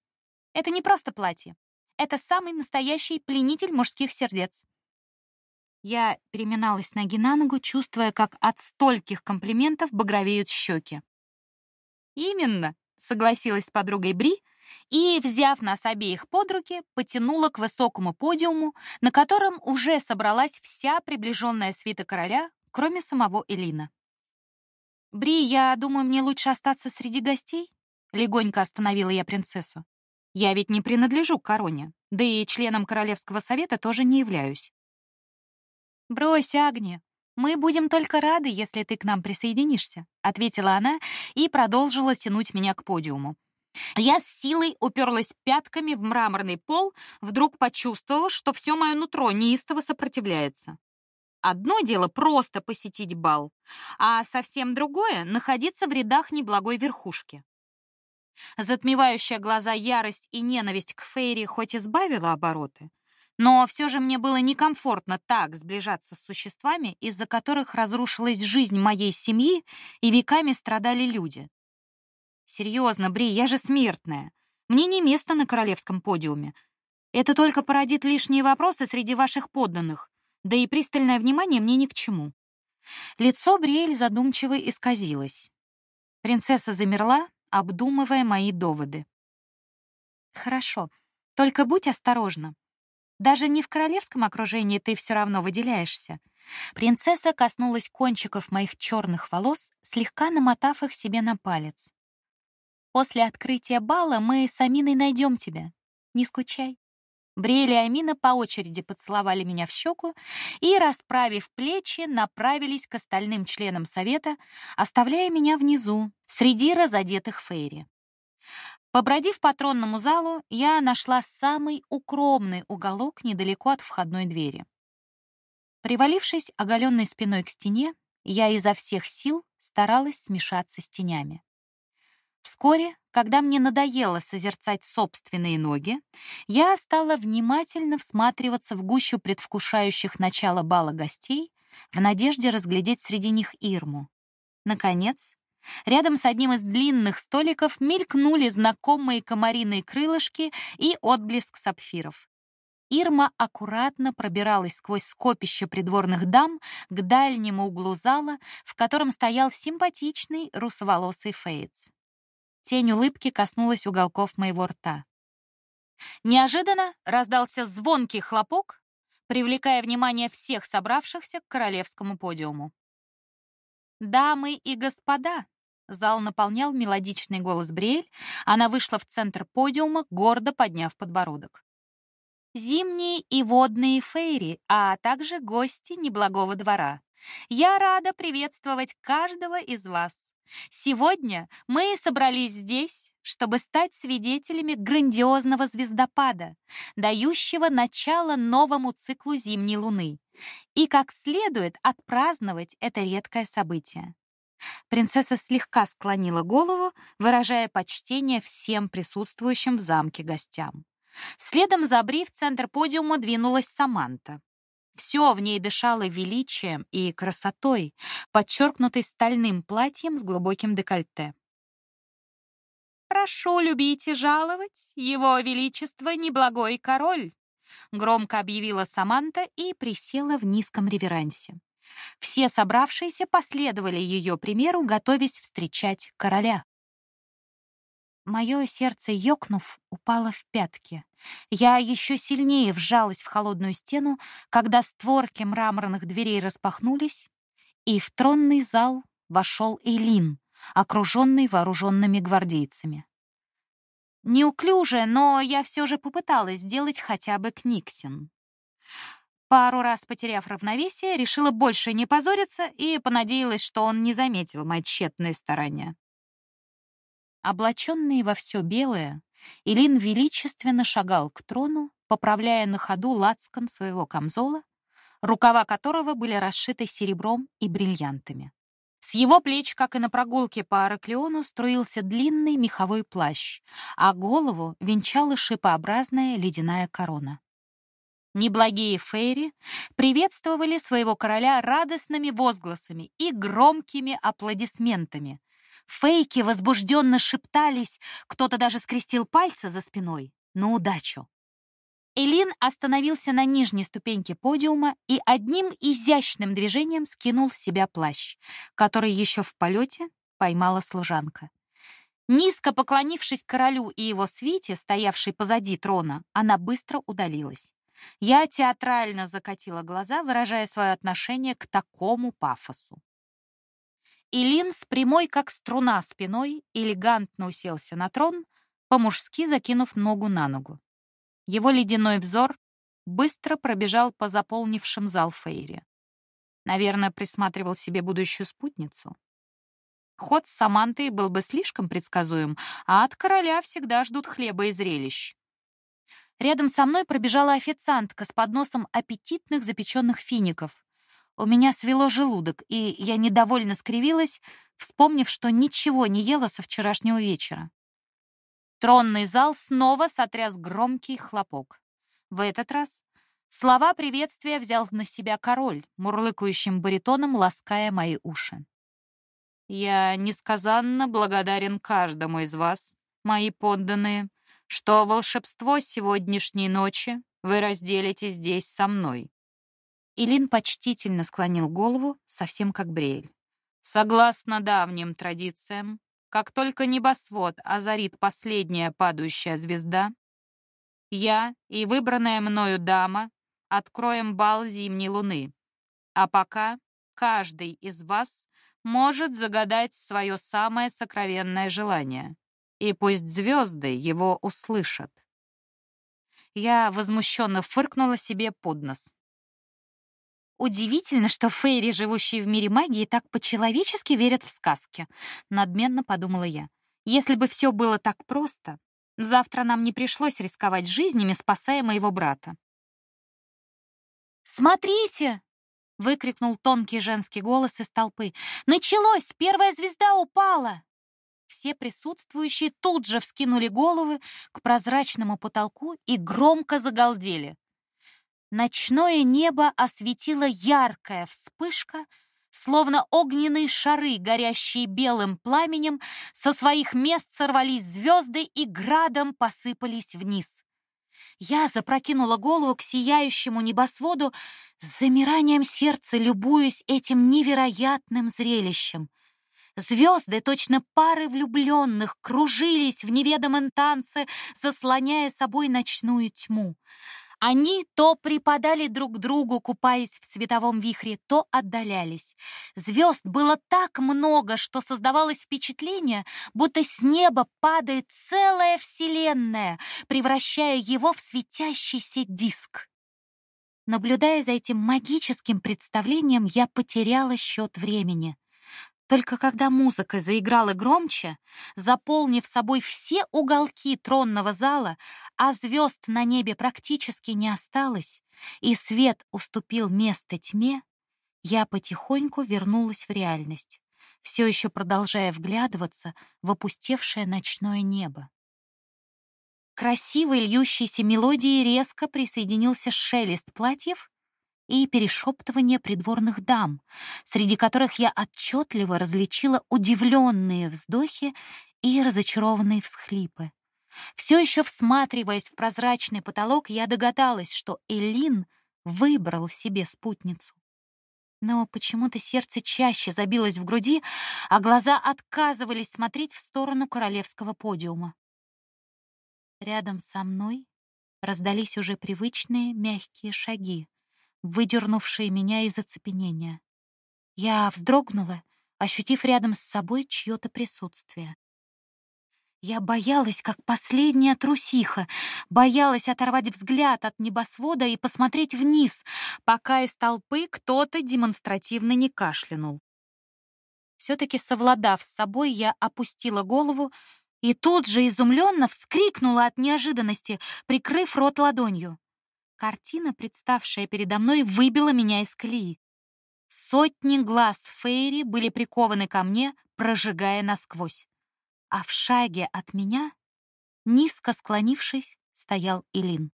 «Это не просто платье. Это самый настоящий пленитель мужских сердец». Я переминалась ноги на ногу, чувствуя, как от стольких комплиментов багровеют щеки. «Именно», — согласилась с подругой Бри, и, взяв нас обеих под руки, потянула к высокому подиуму, на котором уже собралась вся приближенная свита короля, кроме самого Элина. «Бри, я думаю, мне лучше остаться среди гостей?» — легонько остановила я принцессу. «Я ведь не принадлежу к короне, да и членом Королевского совета тоже не являюсь». «Брось, Агния, «Мы будем только рады, если ты к нам присоединишься», — ответила она и продолжила тянуть меня к подиуму. Я с силой уперлась пятками в мраморный пол, вдруг почувствовав, что все мое нутро неистово сопротивляется. Одно дело просто посетить бал, а совсем другое — находиться в рядах неблагой верхушки. Затмевающая глаза ярость и ненависть к Фейри хоть избавила обороты, Но все же мне было некомфортно так сближаться с существами, из-за которых разрушилась жизнь моей семьи и веками страдали люди. Серьезно, Бри, я же смертная. Мне не место на королевском подиуме. Это только породит лишние вопросы среди ваших подданных, да и пристальное внимание мне ни к чему. Лицо Бриэль задумчиво исказилось. Принцесса замерла, обдумывая мои доводы. «Хорошо, только будь осторожна. Даже не в королевском окружении ты все равно выделяешься». Принцесса коснулась кончиков моих черных волос, слегка намотав их себе на палец. «После открытия бала мы с Аминой найдем тебя. Не скучай». Бриэль и Амина по очереди поцеловали меня в щеку и, расправив плечи, направились к остальным членам совета, оставляя меня внизу, среди разодетых фейри. Побродив по тронному залу, я нашла самый укромный уголок недалеко от входной двери. Привалившись оголенной спиной к стене, я изо всех сил старалась смешаться с тенями. Вскоре, когда мне надоело созерцать собственные ноги, я стала внимательно всматриваться в гущу предвкушающих начало бала гостей в надежде разглядеть среди них Ирму. Наконец, рядом с одним из длинных столиков мелькнули знакомые комариные крылышки и отблеск сапфиров. Ирма аккуратно пробиралась сквозь скопище придворных дам к дальнему углу зала, в котором стоял симпатичный русоволосый Фейтс. Тень улыбки коснулась уголков моего рта. Неожиданно раздался звонкий хлопок, привлекая внимание всех собравшихся к королевскому подиуму. «Дамы и господа!» Зал наполнял мелодичный голос Бриэль. Она вышла в центр подиума, гордо подняв подбородок. «Зимние и водные фейри, а также гости неблагого двора. Я рада приветствовать каждого из вас. Сегодня мы собрались здесь, чтобы стать свидетелями грандиозного звездопада, дающего начало новому циклу зимней луны, и как следует отпраздновать это редкое событие. Принцесса слегка склонила голову, выражая почтение всем присутствующим в замке гостям. Следом за Бри в центр подиума двинулась Саманта. Все в ней дышало величием и красотой, подчеркнутой стальным платьем с глубоким декольте. «Прошу любить и жаловать, его величество неблагой король», громко объявила Саманта и присела в низком реверансе. Все собравшиеся последовали ее примеру, готовясь встречать короля. Мое сердце, ёкнув, упало в пятки. Я еще сильнее вжалась в холодную стену, когда створки мраморных дверей распахнулись, и в тронный зал вошел Эйлин, окруженный вооруженными гвардейцами. Неуклюже, но я все же попыталась сделать хотя бы книксин. Пару раз потеряв равновесие, решила больше не позориться и понадеялась, что он не заметил мои тщетные старания. Облаченный во все белое, Илин величественно шагал к трону, поправляя на ходу лацкан своего камзола, рукава которого были расшиты серебром и бриллиантами. С его плеч, как и на прогулке по Араклеону, струился длинный меховой плащ, а голову венчала шипообразная ледяная корона. Неблагие фейри приветствовали своего короля радостными возгласами и громкими аплодисментами, Фейки возбужденно шептались, кто-то даже скрестил пальцы за спиной. На удачу. Элин остановился на нижней ступеньке подиума и одним изящным движением скинул с себя плащ, который еще в полете поймала служанка. Низко поклонившись королю и его свите, стоявшей позади трона, она быстро удалилась. Я театрально закатила глаза, выражая свое отношение к такому пафосу. Илин с прямой, как струна, спиной элегантно уселся на трон, по-мужски закинув ногу на ногу. Его ледяной взор быстро пробежал по заполнившим зал Фейре. Наверное, присматривал себе будущую спутницу. Ход с Самантой был бы слишком предсказуем, а от короля всегда ждут хлеба и зрелищ. Рядом со мной пробежала официантка с подносом аппетитных запеченных фиников. У меня свело желудок, и я недовольно скривилась, вспомнив, что ничего не ела со вчерашнего вечера. Тронный зал снова сотряс громкий хлопок. В этот раз Слова приветствия взял на себя король, мурлыкающим баритоном лаская мои уши. «Я несказанно благодарен каждому из вас, мои подданные, что волшебство сегодняшней ночи вы разделите здесь со мной». Илин почтительно склонил голову, совсем как Брейль. «Согласно давним традициям, как только небосвод озарит последняя падающая звезда, я и выбранная мною дама откроем бал зимней луны. А пока каждый из вас может загадать свое самое сокровенное желание, и пусть звезды его услышат. Я возмущенно фыркнула себе под нос. Удивительно, что фейри, живущие в мире магии, так по-человечески верят в сказки, надменно подумала я. Если бы все было так просто, завтра нам не пришлось рисковать жизнями, спасая моего брата. «Смотрите!» — выкрикнул тонкий женский голос из толпы. «Началось! Первая звезда упала!» Все присутствующие тут же вскинули головы к прозрачному потолку и громко загалдели. Ночное небо осветила яркая вспышка, словно огненные шары, горящие белым пламенем, со своих мест сорвались звезды и градом посыпались вниз. Я запрокинула голову к сияющему небосводу, с замиранием сердца любуясь этим невероятным зрелищем. Звезды, точно пары влюбленных, кружились в неведомом танце, заслоняя собой ночную тьму. Они то припадали друг к другу, купаясь в световом вихре, то отдалялись. Звезд было так много, что создавалось впечатление, будто с неба падает целая вселенная, превращая его в светящийся диск. Наблюдая за этим магическим представлением, я потеряла счет времени. Только когда музыка заиграла громче, заполнив собой все уголки тронного зала, а звезд на небе практически не осталось, и свет уступил место тьме, я потихоньку вернулась в реальность, все еще продолжая вглядываться в опустевшее ночное небо. Красивой льющейся мелодии резко присоединился шелест платьев и перешептывание придворных дам, среди которых я отчетливо различила удивленные вздохи и разочарованные всхлипы. Все еще всматриваясь в прозрачный потолок, я догадалась, что Элин выбрал себе спутницу. Но почему-то сердце чаще забилось в груди, а глаза отказывались смотреть в сторону королевского подиума. Рядом со мной раздались уже привычные мягкие шаги, выдернувшие меня из оцепенения. Я вздрогнула, ощутив рядом с собой чье-то присутствие. Я боялась, как последняя трусиха, боялась оторвать взгляд от небосвода и посмотреть вниз, пока из толпы кто-то демонстративно не кашлянул. Все-таки совладав с собой, я опустила голову и тут же изумленно вскрикнула от неожиданности, прикрыв рот ладонью. Картина, представшая передо мной, выбила меня из колеи. Сотни глаз Фейри были прикованы ко мне, прожигая насквозь. А в шаге от меня, низко склонившись, стоял Илин.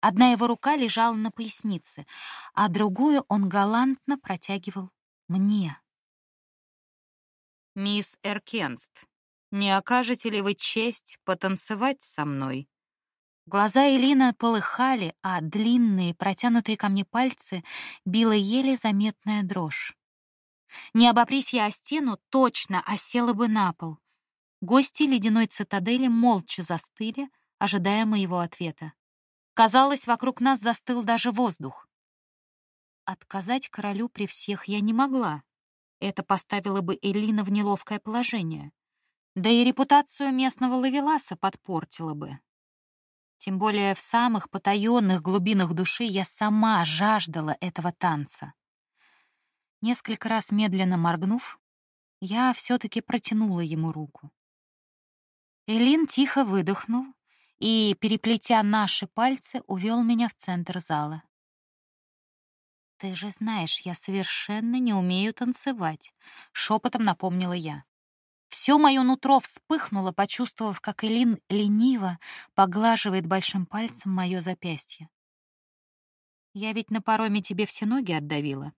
Одна его рука лежала на пояснице, а другую он галантно протягивал мне. «Мисс Эркенст, не окажете ли вы честь потанцевать со мной?» Глаза Элины полыхали, а длинные, протянутые ко мне пальцы била еле заметная дрожь. Не обопрись я о стену, точно осела бы на пол. Гости ледяной цитадели молча застыли, ожидая моего ответа. Казалось, вокруг нас застыл даже воздух. Отказать королю при всех я не могла. Это поставило бы Элина в неловкое положение. Да и репутацию местного лавеласа подпортило бы. Тем более в самых потаенных глубинах души я сама жаждала этого танца. Несколько раз медленно моргнув, я все-таки протянула ему руку. Элин тихо выдохнул и, переплетя наши пальцы, увел меня в центр зала. «Ты же знаешь, я совершенно не умею танцевать», — шепотом напомнила я. Все мое нутро вспыхнуло, почувствовав, как Элин лениво поглаживает большим пальцем мое запястье. Я ведь на пароме тебе все ноги отдавила.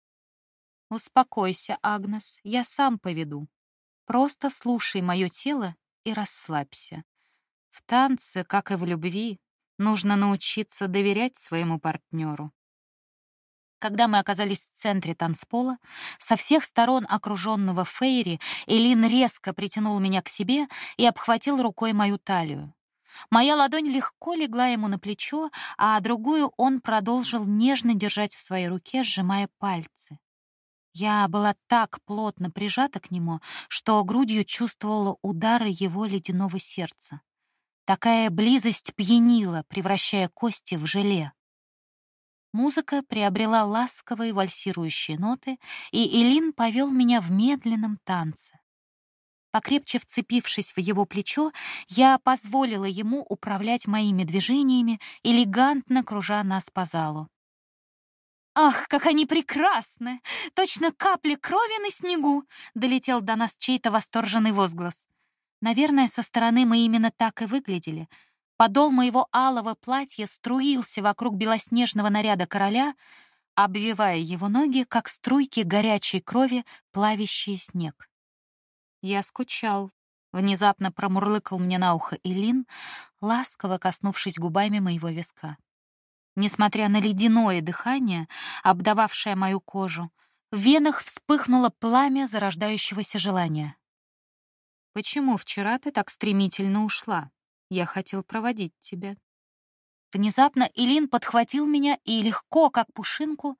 Успокойся, Агнес, я сам поведу. Просто слушай мое тело и расслабься. В танце, как и в любви, нужно научиться доверять своему партнеру. Когда мы оказались в центре танцпола, со всех сторон окруженного Фейри, Элин резко притянул меня к себе и обхватил рукой мою талию. Моя ладонь легко легла ему на плечо, а другую он продолжил нежно держать в своей руке, сжимая пальцы. Я была так плотно прижата к нему, что грудью чувствовала удары его ледяного сердца. Такая близость пьянила, превращая кости в желе. Музыка приобрела ласковые вальсирующие ноты, и Элин повел меня в медленном танце. Покрепче вцепившись в его плечо, я позволила ему управлять моими движениями, элегантно кружа нас по залу. «Ах, как они прекрасны! Точно капли крови на снегу!» — долетел до нас чей-то восторженный возглас. Наверное, со стороны мы именно так и выглядели. Подол моего алого платья струился вокруг белоснежного наряда короля, обвивая его ноги, как струйки горячей крови, плавящие снег. Я скучал. Внезапно промурлыкал мне на ухо Илин, ласково коснувшись губами моего виска. Несмотря на ледяное дыхание, обдававшее мою кожу, в венах вспыхнуло пламя зарождающегося желания. «Почему вчера ты так стремительно ушла? Я хотел проводить тебя». Внезапно Илин подхватил меня и легко, как пушинку,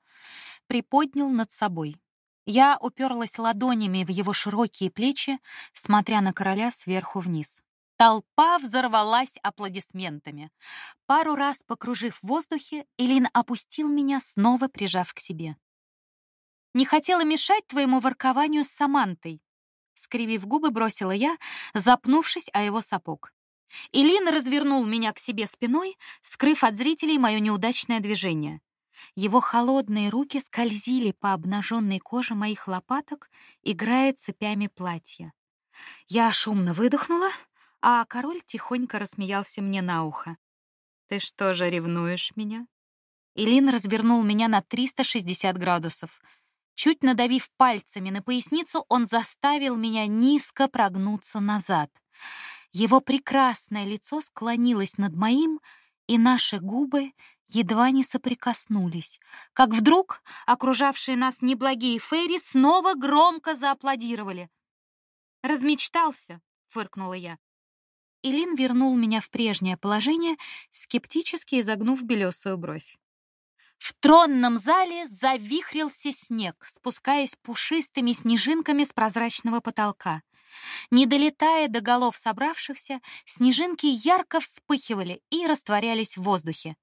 приподнял над собой. Я уперлась ладонями в его широкие плечи, смотря на короля сверху вниз. Толпа взорвалась аплодисментами. Пару раз покружив в воздухе, Элин опустил меня, снова прижав к себе. «Не хотела мешать твоему воркованию с Самантой», скривив губы, бросила я, запнувшись о его сапог. Илин развернул меня к себе спиной, скрыв от зрителей мое неудачное движение. Его холодные руки скользили по обнаженной коже моих лопаток, играя цепями платья. Я шумно выдохнула, а король тихонько рассмеялся мне на ухо. «Ты что же ревнуешь меня?» Илин развернул меня на 360 градусов. Чуть надавив пальцами на поясницу, он заставил меня низко прогнуться назад. Его прекрасное лицо склонилось над моим, и наши губы едва не соприкоснулись, как вдруг окружавшие нас неблагие фейри снова громко зааплодировали. «Размечтался», — фыркнула я. Илин вернул меня в прежнее положение, скептически изогнув белесую бровь. В тронном зале завихрился снег, спускаясь пушистыми снежинками с прозрачного потолка. Не долетая до голов собравшихся, снежинки ярко вспыхивали и растворялись в воздухе.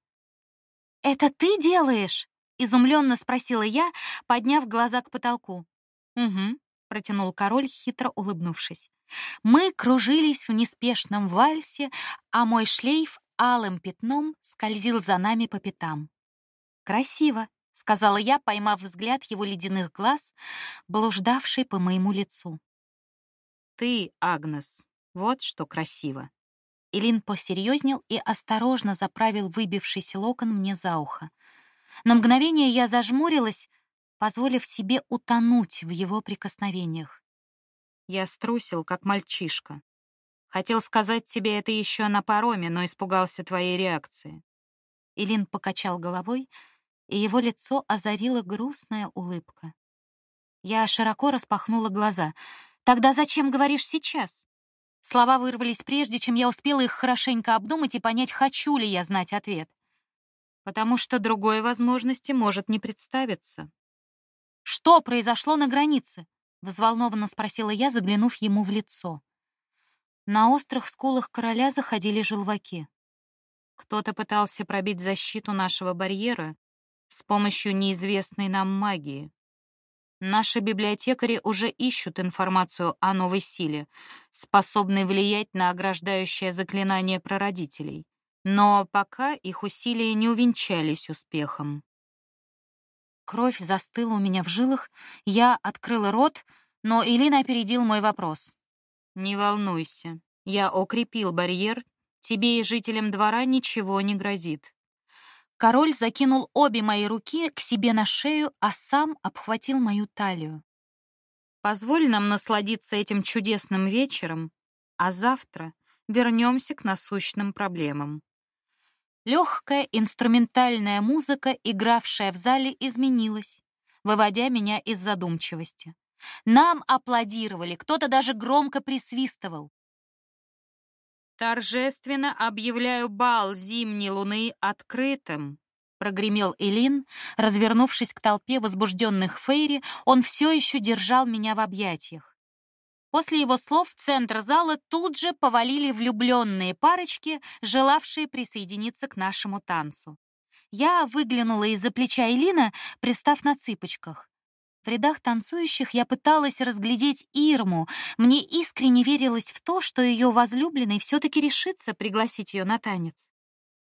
«Это ты делаешь?» — изумленно спросила я, подняв глаза к потолку. «Угу», — протянул король, хитро улыбнувшись. Мы кружились в неспешном вальсе, а мой шлейф алым пятном скользил за нами по пятам. «Красиво», — сказала я, поймав взгляд его ледяных глаз, блуждавший по моему лицу. «Ты, Агнес, вот что красиво». Илин посерьезнел и осторожно заправил выбившийся локон мне за ухо. На мгновение я зажмурилась, позволив себе утонуть в его прикосновениях. Я струсил, как мальчишка. Хотел сказать тебе это еще на пароме, но испугался твоей реакции. Илин покачал головой, и его лицо озарила грустная улыбка. Я широко распахнула глаза. «Тогда зачем говоришь сейчас?» Слова вырвались прежде, чем я успела их хорошенько обдумать и понять, хочу ли я знать ответ. Потому что другой возможности может не представиться. Что произошло на границе? взволнованно спросила я, заглянув ему в лицо. На острых скулах короля заходили желваки. Кто-то пытался пробить защиту нашего барьера с помощью неизвестной нам магии. Наши библиотекари уже ищут информацию о новой силе, способной влиять на ограждающее заклинание прародителей. Но пока их усилия не увенчались успехом. Кровь застыла у меня в жилах, я открыла рот, но Илина опередил мой вопрос. «Не волнуйся, я укрепил барьер, тебе и жителям двора ничего не грозит. Король закинул обе мои руки к себе на шею, а сам обхватил мою талию. «Позволь нам насладиться этим чудесным вечером, а завтра вернемся к насущным проблемам». Легкая инструментальная музыка, игравшая в зале, изменилась, выводя меня из задумчивости. Нам аплодировали, кто-то даже громко присвистывал. «Торжественно объявляю бал зимней луны открытым», — прогремел Элин. Развернувшись к толпе возбужденных Фейри, он все еще держал меня в объятиях. После его слов в центр зала тут же повалили влюбленные парочки, желавшие присоединиться к нашему танцу. Я выглянула из-за плеча Элина, пристав на цыпочках. В рядах танцующих я пыталась разглядеть Ирму. Мне искренне верилось в то, что ее возлюбленный все-таки решится пригласить ее на танец.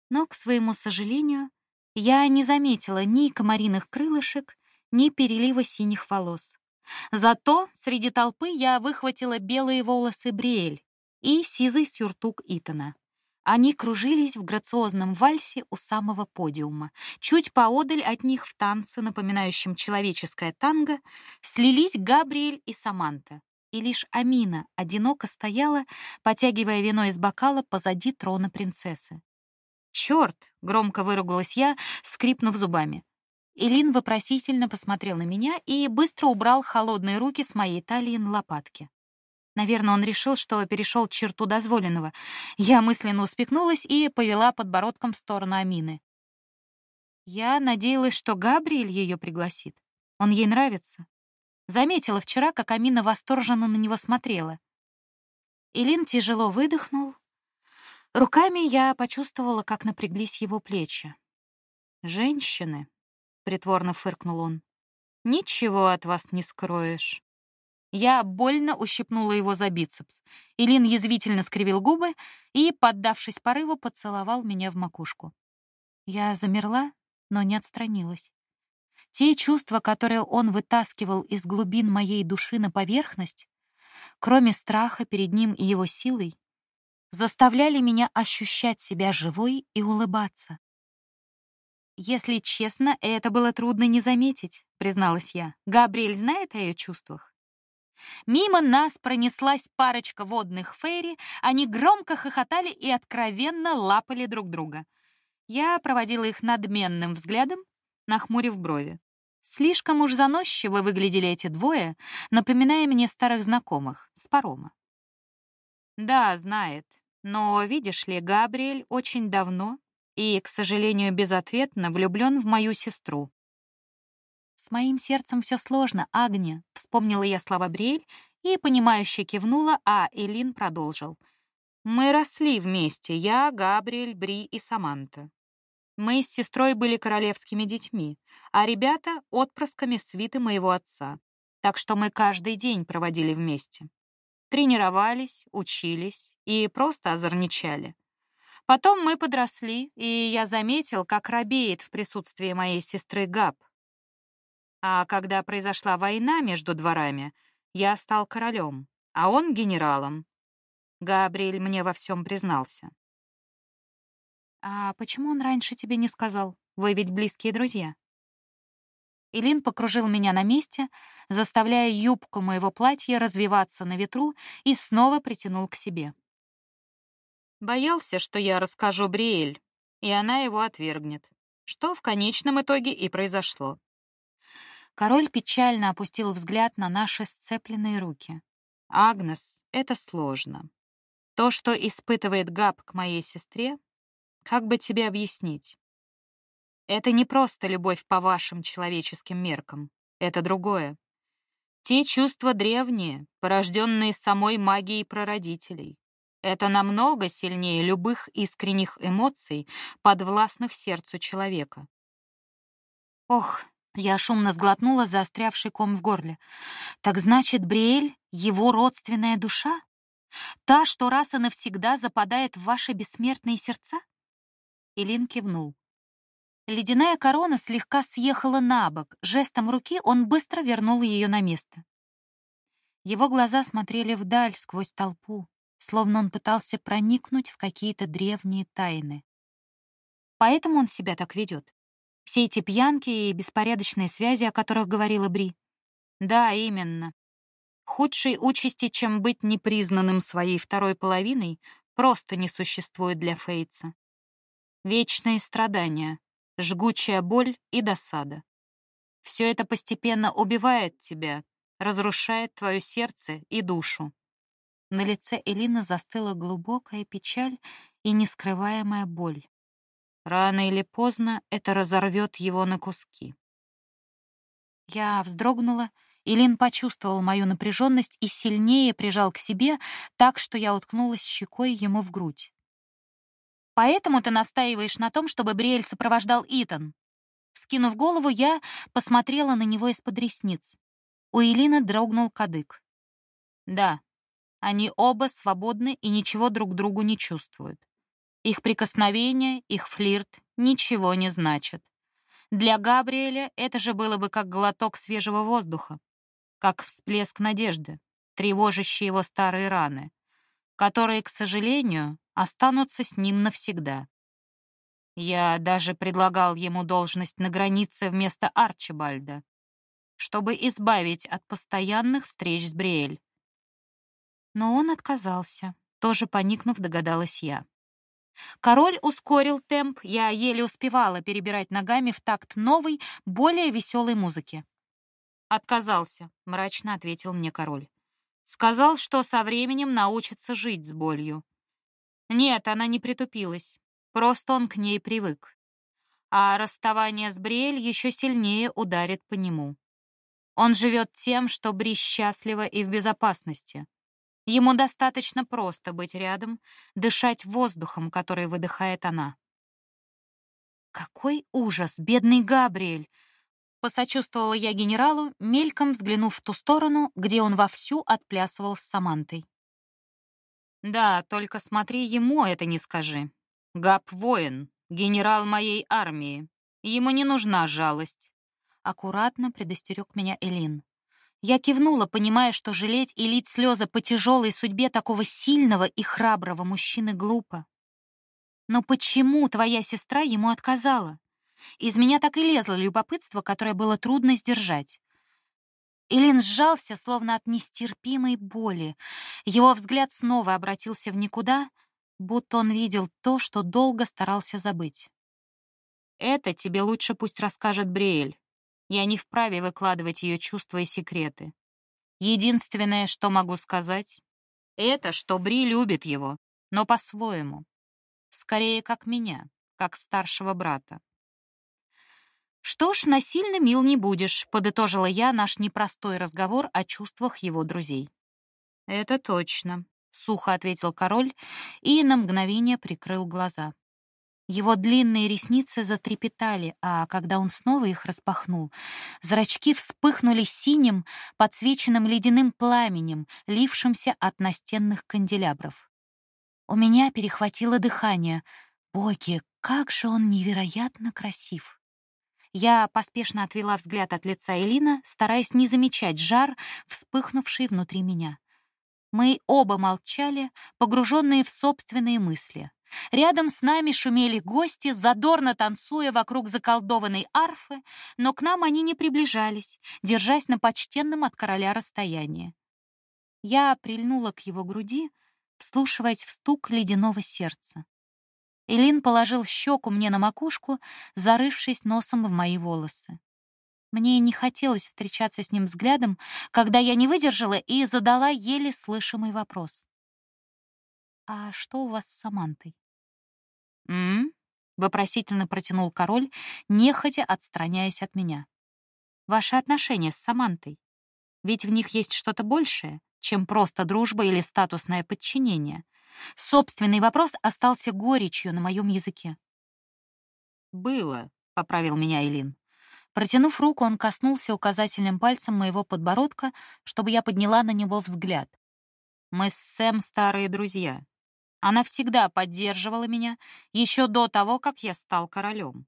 Но, к своему сожалению, я не заметила ни комариных крылышек, ни перелива синих волос. Зато среди толпы я выхватила белые волосы Бриэль и сизый сюртук Итана. Они кружились в грациозном вальсе у самого подиума. Чуть поодаль от них в танце, напоминающем человеческое танго, слились Габриэль и Саманта. И лишь Амина одиноко стояла, потягивая вино из бокала позади трона принцессы. «Черт!» — громко выругалась я, скрипнув зубами. Илин вопросительно посмотрел на меня и быстро убрал холодные руки с моей талии на лопатки. Наверное, он решил, что перешел черту дозволенного. Я мысленно успехнулась и повела подбородком в сторону Амины. Я надеялась, что Габриэль ее пригласит. Он ей нравится. Заметила вчера, как Амина восторженно на него смотрела. Илин тяжело выдохнул. Руками я почувствовала, как напряглись его плечи. «Женщины», — притворно фыркнул он, — «ничего от вас не скроешь». Я больно ущипнула его за бицепс. Илин язвительно скривил губы и, поддавшись порыву, поцеловал меня в макушку. Я замерла, но не отстранилась. Те чувства, которые он вытаскивал из глубин моей души на поверхность, кроме страха перед ним и его силой, заставляли меня ощущать себя живой и улыбаться. Если честно, это было трудно не заметить, призналась я. Габриэль знает о ее чувствах. Мимо нас пронеслась парочка водных фейри, они громко хохотали и откровенно лапали друг друга. Я проводила их надменным взглядом, нахмурив брови. Слишком уж заносчиво выглядели эти двое, напоминая мне старых знакомых с парома. Да, знает, но, видишь ли, Габриэль очень давно и, к сожалению, безответно влюблен в мою сестру. «С моим сердцем все сложно, Агния», — вспомнила я слова Бриэль и, понимающе кивнула, а Элин продолжил. «Мы росли вместе, я, Габриэль, Бри и Саманта. Мы с сестрой были королевскими детьми, а ребята — отпрысками свиты моего отца, так что мы каждый день проводили вместе. Тренировались, учились и просто озорничали. Потом мы подросли, и я заметил, как робеет в присутствии моей сестры Габ. А когда произошла война между дворами, я стал королем, а он генералом. Габриэль мне во всем признался. «А почему он раньше тебе не сказал? Вы ведь близкие друзья». Илин покружил меня на месте, заставляя юбку моего платья развиваться на ветру и снова притянул к себе. Боялся, что я расскажу Бриэль, и она его отвергнет, что в конечном итоге и произошло. Король печально опустил взгляд на наши сцепленные руки. «Агнес, это сложно. То, что испытывает Габ к моей сестре, как бы тебе объяснить? Это не просто любовь по вашим человеческим меркам. Это другое. Те чувства древние, порожденные самой магией прародителей. Это намного сильнее любых искренних эмоций, подвластных сердцу человека. Ох, я шумно сглотнула заострявший ком в горле. Так значит, Бриэль — его родственная душа? Та, что раз и навсегда западает в ваши бессмертные сердца? Илин кивнул. Ледяная корона слегка съехала на бок. Жестом руки он быстро вернул ее на место. Его глаза смотрели вдаль сквозь толпу, словно он пытался проникнуть в какие-то древние тайны. Поэтому он себя так ведет. Все эти пьянки и беспорядочные связи, о которых говорила Бри. Да, именно. Худшей участи, чем быть непризнанным своей второй половиной, просто не существует для Фейтса. Вечные страдания, жгучая боль и досада. Все это постепенно убивает тебя, разрушает твое сердце и душу. На лице Элины застыла глубокая печаль и нескрываемая боль. Рано или поздно это разорвет его на куски. Я вздрогнула, и Лин почувствовал мою напряженность и сильнее прижал к себе, так что я уткнулась щекой ему в грудь. «Поэтому ты настаиваешь на том, чтобы Бриэль сопровождал Итан?» Скинув голову, я посмотрела на него из-под ресниц. У Элины дрогнул кадык. «Да, они оба свободны и ничего друг другу не чувствуют. Их прикосновение, их флирт ничего не значат. Для Габриэля это же было бы как глоток свежего воздуха, как всплеск надежды, тревожащий его старые раны, которые, к сожалению, останутся с ним навсегда. Я даже предлагал ему должность на границе вместо Арчибальда, чтобы избавить от постоянных встреч с Бриэль. Но он отказался, тоже поникнув, догадалась я. Король ускорил темп, я еле успевала перебирать ногами в такт новой, более веселой музыки. «Отказался», — мрачно ответил мне король. «Сказал, что со временем научится жить с болью». Нет, она не притупилась, просто он к ней привык. А расставание с Бриэль еще сильнее ударит по нему. Он живет тем, что Бри счастлива и в безопасности. Ему достаточно просто быть рядом, дышать воздухом, который выдыхает она. Какой ужас, бедный Габриэль! Посочувствовала я генералу, мельком взглянув в ту сторону, где он вовсю отплясывал с Самантой. Да, только смотри, ему это не скажи. Габ воин, генерал моей армии. Ему не нужна жалость. Аккуратно предостерег меня Элин. Я кивнула, понимая, что жалеть и лить слезы по тяжелой судьбе такого сильного и храброго мужчины глупо. Но почему твоя сестра ему отказала? Из меня так и лезло любопытство, которое было трудно сдержать. Илин сжался, словно от нестерпимой боли. Его взгляд снова обратился в никуда, будто он видел то, что долго старался забыть. «Это тебе лучше пусть расскажет Бриэль. Я не вправе выкладывать ее чувства и секреты. Единственное, что могу сказать, это, что Бри любит его, но по-своему. Скорее, как меня, как старшего брата. «Что ж, насильно мил не будешь», — подытожила я наш непростой разговор о чувствах его друзей. «Это точно», — сухо ответил король и на мгновение прикрыл глаза. Его длинные ресницы затрепетали, а когда он снова их распахнул, зрачки вспыхнули синим, подсвеченным ледяным пламенем, лившимся от настенных канделябров. У меня перехватило дыхание. Боги, как же он невероятно красив! Я поспешно отвела взгляд от лица Элина, стараясь не замечать жар, вспыхнувший внутри меня. Мы оба молчали, погруженные в собственные мысли — Рядом с нами шумели гости, задорно танцуя вокруг заколдованной арфы, но к нам они не приближались, держась на почтенном от короля расстоянии. Я прильнула к его груди, вслушиваясь в стук ледяного сердца. Элин положил щеку мне на макушку, зарывшись носом в мои волосы. Мне не хотелось встречаться с ним взглядом, когда я не выдержала и задала еле слышимый вопрос. «А что у вас с Самантой?» «М?», -м вопросительно протянул король, нехотя отстраняясь от меня. «Ваши отношения с Самантой. Ведь в них есть что-то большее, чем просто дружба или статусное подчинение. Собственный вопрос остался горечью на моем языке». «Было», — поправил меня Элин. Протянув руку, он коснулся указательным пальцем моего подбородка, чтобы я подняла на него взгляд. «Мы с Сэм старые друзья. Она всегда поддерживала меня еще до того, как я стал королем.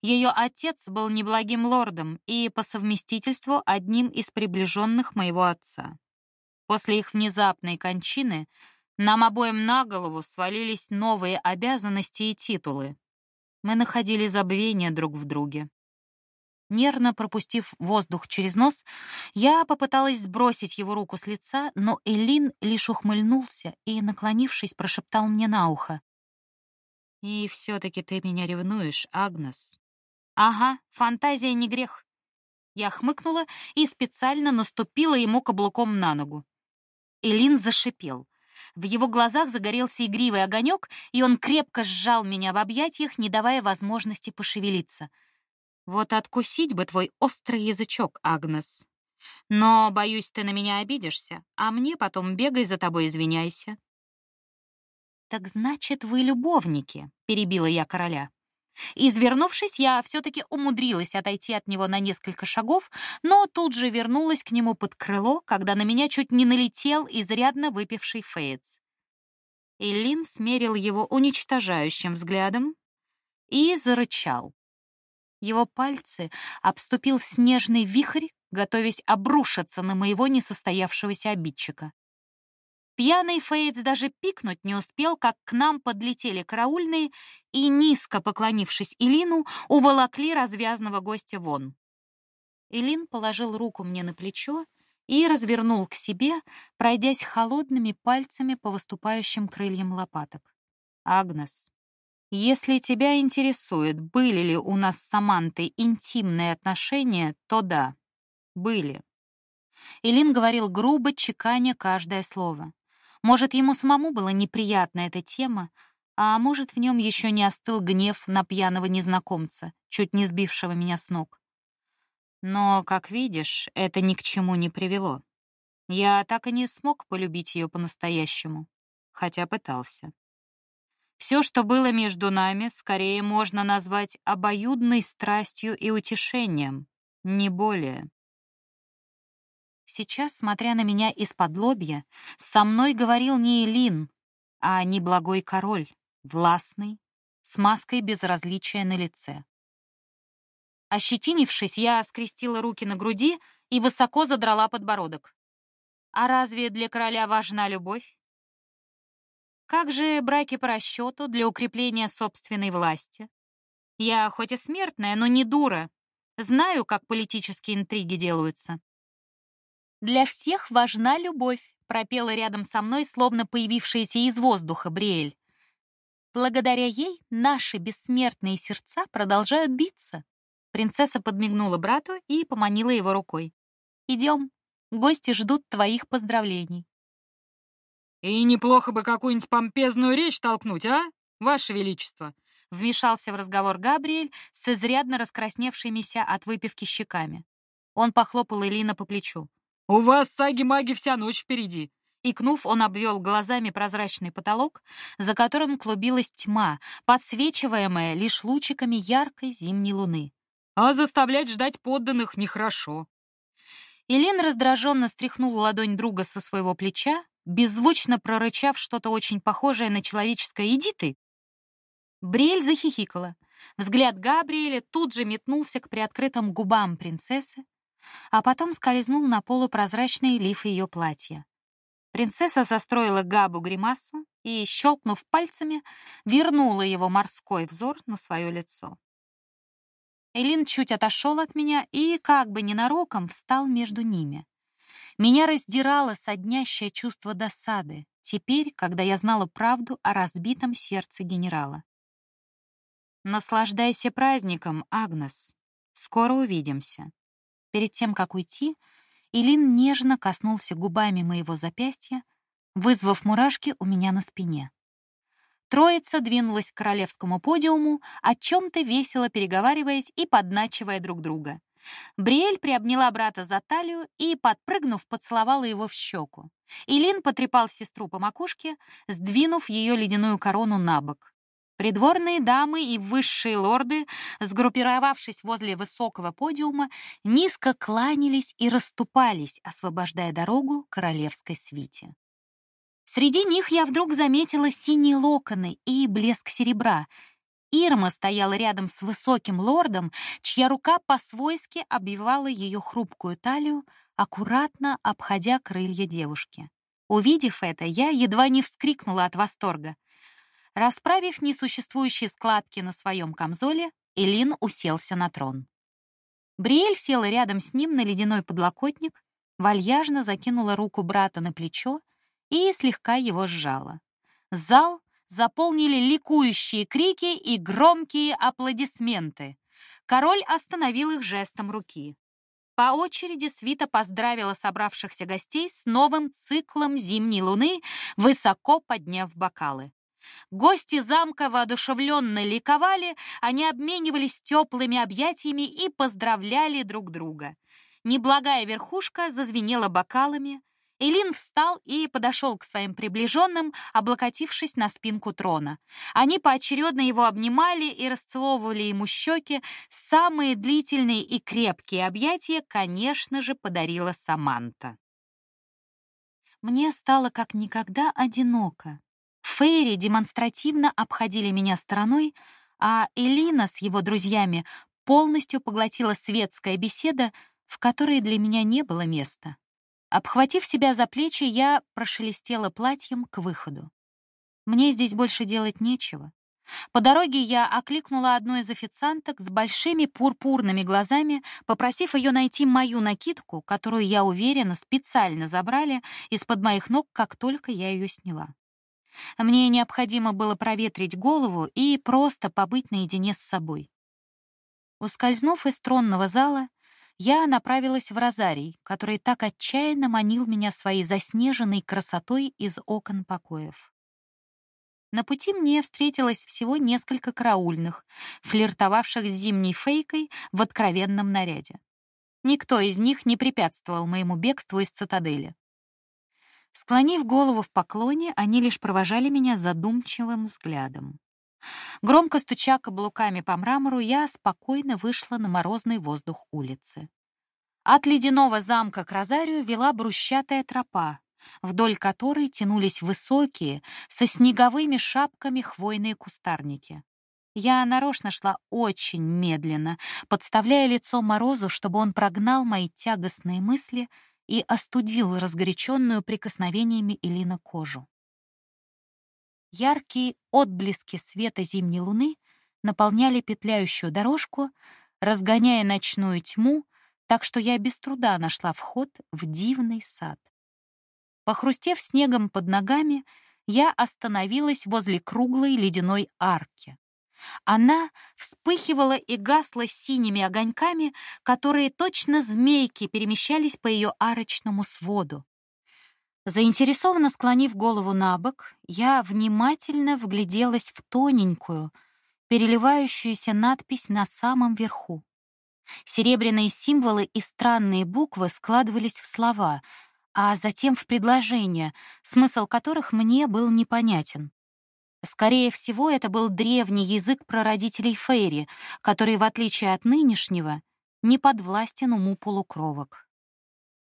Ее отец был неблагим лордом и по совместительству одним из приближенных моего отца. После их внезапной кончины нам обоим на голову свалились новые обязанности и титулы. Мы находили забвение друг в друге. Нервно пропустив воздух через нос, я попыталась сбросить его руку с лица, но Элин лишь ухмыльнулся и, наклонившись, прошептал мне на ухо. «И все-таки ты меня ревнуешь, Агнес?» «Ага, фантазия не грех». Я хмыкнула и специально наступила ему каблуком на ногу. Элин зашипел. В его глазах загорелся игривый огонек, и он крепко сжал меня в объятиях, не давая возможности пошевелиться — вот откусить бы твой острый язычок, Агнес. Но, боюсь, ты на меня обидишься, а мне потом бегай за тобой извиняйся. Так значит, вы любовники, перебила я короля. Извернувшись, я все-таки умудрилась отойти от него на несколько шагов, но тут же вернулась к нему под крыло, когда на меня чуть не налетел изрядно выпивший Фейтс. Иллин смерил его уничтожающим взглядом и зарычал. Его пальцы обступил снежный вихрь, готовясь обрушиться на моего несостоявшегося обидчика. Пьяный Фейтс даже пикнуть не успел, как к нам подлетели караульные и, низко поклонившись Илину, уволокли развязного гостя вон. Илин положил руку мне на плечо и развернул к себе, пройдясь холодными пальцами по выступающим крыльям лопаток. «Агнес, если тебя интересует, были ли у нас с Самантой интимные отношения, то да, были. Илин говорил грубо, чеканя каждое слово. Может, ему самому была неприятна эта тема, а может, в нем еще не остыл гнев на пьяного незнакомца, чуть не сбившего меня с ног. Но, как видишь, это ни к чему не привело. Я так и не смог полюбить ее по-настоящему, хотя пытался. Все, что было между нами, скорее можно назвать обоюдной страстью и утешением, не более. Сейчас, смотря на меня из-под лобья, со мной говорил не Элин, а неблагой король, властный, с маской безразличия на лице. Ощетинившись, я скрестила руки на груди и высоко задрала подбородок. А разве для короля важна любовь? Как же браки по расчету для укрепления собственной власти? Я хоть и смертная, но не дура. Знаю, как политические интриги делаются. Для всех важна любовь, пропела рядом со мной, словно появившаяся из воздуха Бриэль. Благодаря ей наши бессмертные сердца продолжают биться. Принцесса подмигнула брату и поманила его рукой. Идем, гости ждут твоих поздравлений. «И неплохо бы какую-нибудь помпезную речь толкнуть, а, Ваше Величество?» Вмешался в разговор Габриэль с изрядно раскрасневшимися от выпивки щеками. Он похлопал Элина по плечу. «У вас, саги-маги, вся ночь впереди!» Икнув, он обвел глазами прозрачный потолок, за которым клубилась тьма, подсвечиваемая лишь лучиками яркой зимней луны. «А заставлять ждать подданных нехорошо». Элин раздраженно стряхнул ладонь друга со своего плеча, беззвучно прорычав что-то очень похожее на человеческое «иди ты». Бриэль захихикала. Взгляд Габриэля тут же метнулся к приоткрытым губам принцессы, а потом скользнул на полупрозрачный лиф ее платья. Принцесса состроила Габу гримасу и, щелкнув пальцами, вернула его морской взор на свое лицо. Элин чуть отошел от меня и, как бы ненароком, встал между ними. Меня раздирало соднящее чувство досады, теперь, когда я знала правду о разбитом сердце генерала. Наслаждайся праздником, Агнес. Скоро увидимся. Перед тем, как уйти, Илин нежно коснулся губами моего запястья, вызвав мурашки у меня на спине. Троица двинулась к королевскому подиуму, о чем-то весело переговариваясь и подначивая друг друга. Бриэль приобняла брата за талию и, подпрыгнув, поцеловала его в щеку. Илин потрепал сестру по макушке, сдвинув ее ледяную корону на бок. Придворные дамы и высшие лорды, сгруппировавшись возле высокого подиума, низко кланялись и расступались, освобождая дорогу королевской свите. Среди них я вдруг заметила синие локоны и блеск серебра, Ирма стояла рядом с высоким лордом, чья рука по-свойски обвивала ее хрупкую талию, аккуратно обходя крылья девушки. Увидев это, я едва не вскрикнула от восторга. Расправив несуществующие складки на своем камзоле, Элин уселся на трон. Бриэль села рядом с ним на ледяной подлокотник, вальяжно закинула руку брата на плечо и слегка его сжала. Зал заполнили ликующие крики и громкие аплодисменты. Король остановил их жестом руки. По очереди свита поздравила собравшихся гостей с новым циклом зимней луны, высоко подняв бокалы. Гости замка воодушевленно ликовали, они обменивались теплыми объятиями и поздравляли друг друга. Неблагая верхушка зазвенела бокалами, Элин встал и подошел к своим приближенным, облокотившись на спинку трона. Они поочередно его обнимали и расцеловывали ему щеки. Самые длительные и крепкие объятия, конечно же, подарила Саманта. Мне стало как никогда одиноко. Фейри демонстративно обходили меня стороной, а Элина с его друзьями полностью поглотила светская беседа, в которой для меня не было места. Обхватив себя за плечи, я прошелестела платьем к выходу. Мне здесь больше делать нечего. По дороге я окликнула одну из официанток с большими пурпурными глазами, попросив ее найти мою накидку, которую, я уверена, специально забрали из-под моих ног, как только я ее сняла. Мне необходимо было проветрить голову и просто побыть наедине с собой. Ускользнув из тронного зала, я направилась в розарий, который так отчаянно манил меня своей заснеженной красотой из окон покоев. На пути мне встретилось всего несколько караульных, флиртовавших с зимней фейкой в откровенном наряде. Никто из них не препятствовал моему бегству из цитадели. Склонив голову в поклоне, они лишь провожали меня задумчивым взглядом. Громко стуча каблуками по мрамору, я спокойно вышла на морозный воздух улицы. От ледяного замка к Розарию вела брусчатая тропа, вдоль которой тянулись высокие, со снеговыми шапками хвойные кустарники. Я нарочно шла очень медленно, подставляя лицо морозу, чтобы он прогнал мои тягостные мысли и остудил разгоряченную прикосновениями Элина кожу. Яркие отблески света зимней луны наполняли петляющую дорожку, разгоняя ночную тьму, так что я без труда нашла вход в дивный сад. Похрустев снегом под ногами, я остановилась возле круглой ледяной арки. Она вспыхивала и гасла синими огоньками, которые точно змейки перемещались по ее арочному своду. Заинтересованно склонив голову на бок, я внимательно вгляделась в тоненькую, переливающуюся надпись на самом верху. Серебряные символы и странные буквы складывались в слова, а затем в предложения, смысл которых мне был непонятен. Скорее всего, это был древний язык прародителей Фейри, который, в отличие от нынешнего, не подвластен уму полукровок.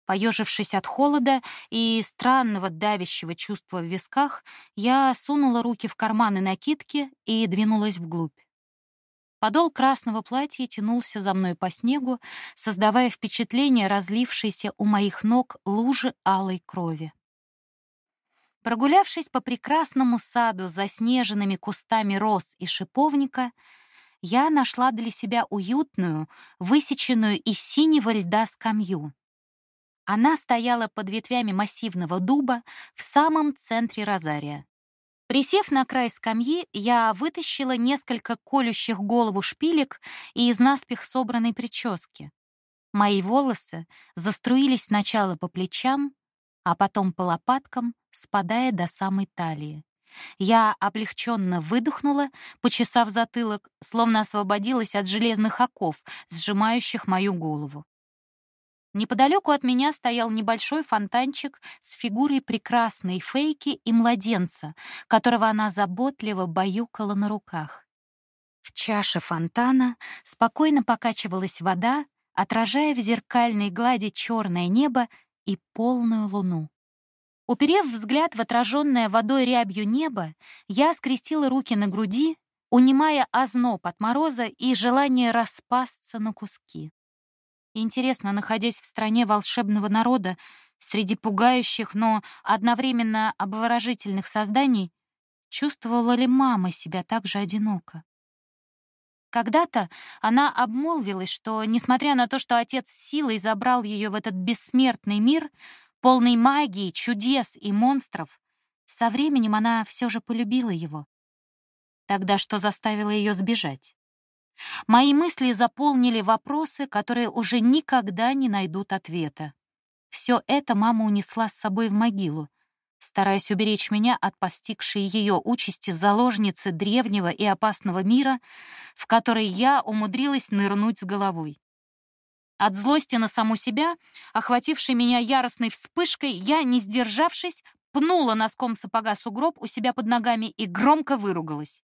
Поежившись от холода и странного давящего чувства в висках, я сунула руки в карманы накидки и двинулась вглубь. Подол красного платья тянулся за мной по снегу, создавая впечатление разлившейся у моих ног лужи алой крови. Прогулявшись по прекрасному саду с заснеженными кустами роз и шиповника, я нашла для себя уютную, высеченную из синего льда скамью. Она стояла под ветвями массивного дуба в самом центре розария. Присев на край скамьи, я вытащила несколько колющих голову шпилек и из наспех собранной прически. Мои волосы заструились сначала по плечам, а потом по лопаткам, спадая до самой талии. Я облегченно выдохнула, почесав затылок, словно освободилась от железных оков, сжимающих мою голову. Неподалеку от меня стоял небольшой фонтанчик с фигурой прекрасной фейки и младенца, которого она заботливо баюкала на руках. В чаше фонтана спокойно покачивалась вода, отражая в зеркальной глади черное небо и полную луну. Уперев взгляд в отраженное водой рябью небо, я скрестила руки на груди, унимая озноб от мороза и желание распасться на куски. Интересно, находясь в стране волшебного народа, среди пугающих, но одновременно обворожительных созданий, чувствовала ли мама себя так же одиноко. Когда-то она обмолвилась, что, несмотря на то, что отец силой забрал ее в этот бессмертный мир, полный магии, чудес и монстров, со временем она все же полюбила его. Тогда что заставило ее сбежать? Мои мысли заполнили вопросы, которые уже никогда не найдут ответа. Все это мама унесла с собой в могилу, стараясь уберечь меня от постигшей ее участи заложницы древнего и опасного мира, в который я умудрилась нырнуть с головой. От злости на саму себя, охватившей меня яростной вспышкой, я, не сдержавшись, пнула носком сапога сугроб у себя под ногами и громко выругалась.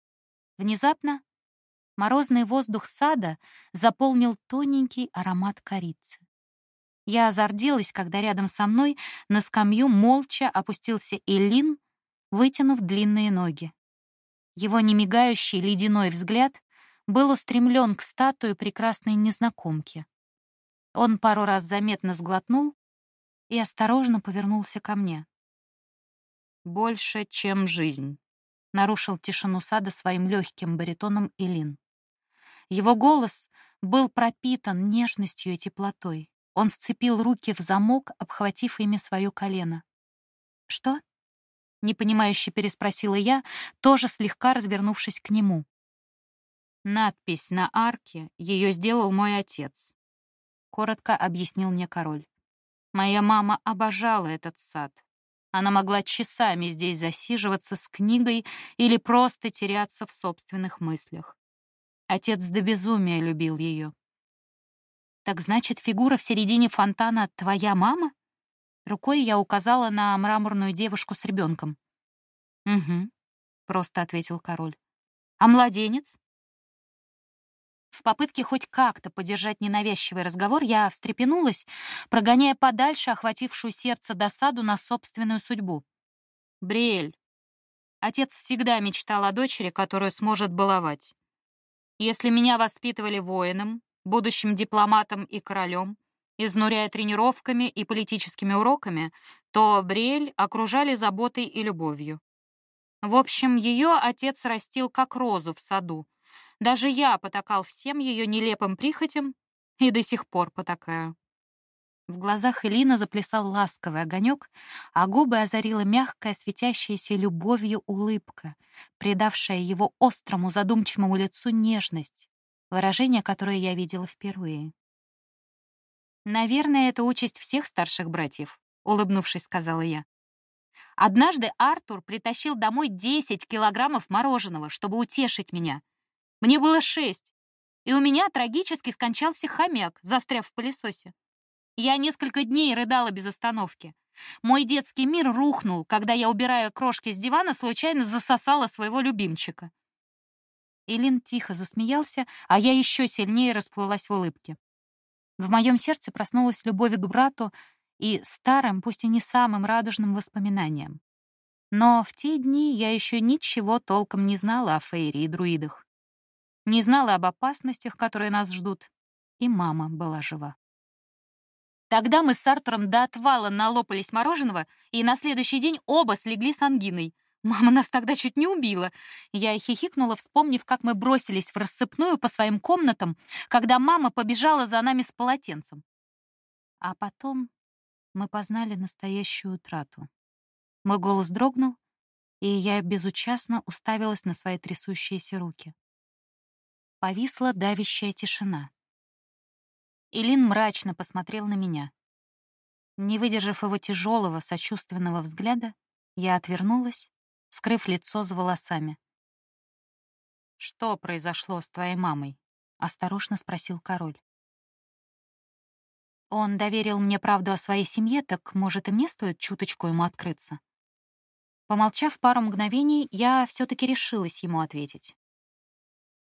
Внезапно морозный воздух сада заполнил тоненький аромат корицы. Я зарделась, когда рядом со мной на скамью молча опустился Элин, вытянув длинные ноги. Его немигающий ледяной взгляд был устремлен к статуе прекрасной незнакомки. Он пару раз заметно сглотнул и осторожно повернулся ко мне. «Больше, чем жизнь», — нарушил тишину сада своим легким баритоном Элин. Его голос был пропитан нежностью и теплотой. Он сцепил руки в замок, обхватив ими свое колено. «Что?» — непонимающе переспросила я, тоже слегка развернувшись к нему. «Надпись на арке ее сделал мой отец», — коротко объяснил мне король. «Моя мама обожала этот сад. Она могла часами здесь засиживаться с книгой или просто теряться в собственных мыслях. Отец до безумия любил ее. Так значит, фигура в середине фонтана твоя мама? Рукой я указала на мраморную девушку с ребенком. Угу, просто ответил король. А младенец? В попытке хоть как-то поддержать ненавязчивый разговор, я встрепенулась, прогоняя подальше охватившую сердце досаду на собственную судьбу. Бриэль. Отец всегда мечтал о дочери, которую сможет баловать. Если меня воспитывали воином, будущим дипломатом и королем, изнуряя тренировками и политическими уроками, то Бриэль окружали заботой и любовью. В общем, ее отец растил как розу в саду. Даже я потакал всем ее нелепым прихотям и до сих пор потакаю. В глазах Элина заплясал ласковый огонек, а губы озарила мягкая, светящаяся любовью улыбка, придавшая его острому, задумчивому лицу нежность, выражение, которое я видела впервые. «Наверное, это участь всех старших братьев», — улыбнувшись, сказала я. «Однажды Артур притащил домой 10 килограммов мороженого, чтобы утешить меня. Мне было шесть, и у меня трагически скончался хомяк, застряв в пылесосе. Я несколько дней рыдала без остановки. Мой детский мир рухнул, когда я, убирая крошки с дивана, случайно засосала своего любимчика. Илин тихо засмеялся, а я еще сильнее расплылась в улыбке. В моем сердце проснулась любовь к брату и старым, пусть и не самым радужным воспоминаниям. Но в те дни я еще ничего толком не знала о Фейре и друидах. Не знала об опасностях, которые нас ждут, и мама была жива. Тогда мы с Артуром до отвала налопались мороженого, и на следующий день оба слегли с ангиной. Мама нас тогда чуть не убила. Я хихикнула, вспомнив, как мы бросились в рассыпную по своим комнатам, когда мама побежала за нами с полотенцем. А потом мы познали настоящую утрату. Мой голос дрогнул, и я безучастно уставилась на свои трясущиеся руки. Повисла давящая тишина. Илин мрачно посмотрел на меня. Не выдержав его тяжелого, сочувственного взгляда, я отвернулась скрыв лицо с волосами. «Что произошло с твоей мамой?» — осторожно спросил король. «Он доверил мне правду о своей семье, так, может, и мне стоит чуточку ему открыться?» Помолчав пару мгновений, я все-таки решилась ему ответить.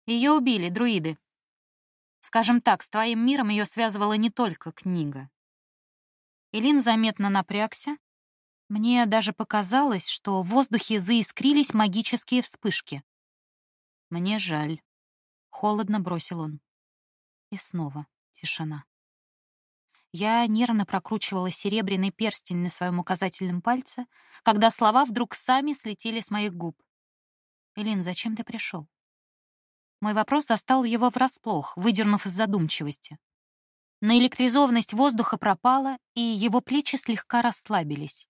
Ее убили, друиды. Скажем так, с твоим миром ее связывала не только книга. Илин заметно напрягся, мне даже показалось, что в воздухе заискрились магические вспышки. «Мне жаль», — холодно бросил он. И снова тишина. Я нервно прокручивала серебряный перстень на своем указательном пальце, когда слова вдруг сами слетели с моих губ. «Элин, зачем ты пришел?» Мой вопрос застал его врасплох, выдернув из задумчивости. Наэлектризованность воздуха пропала, и его плечи слегка расслабились.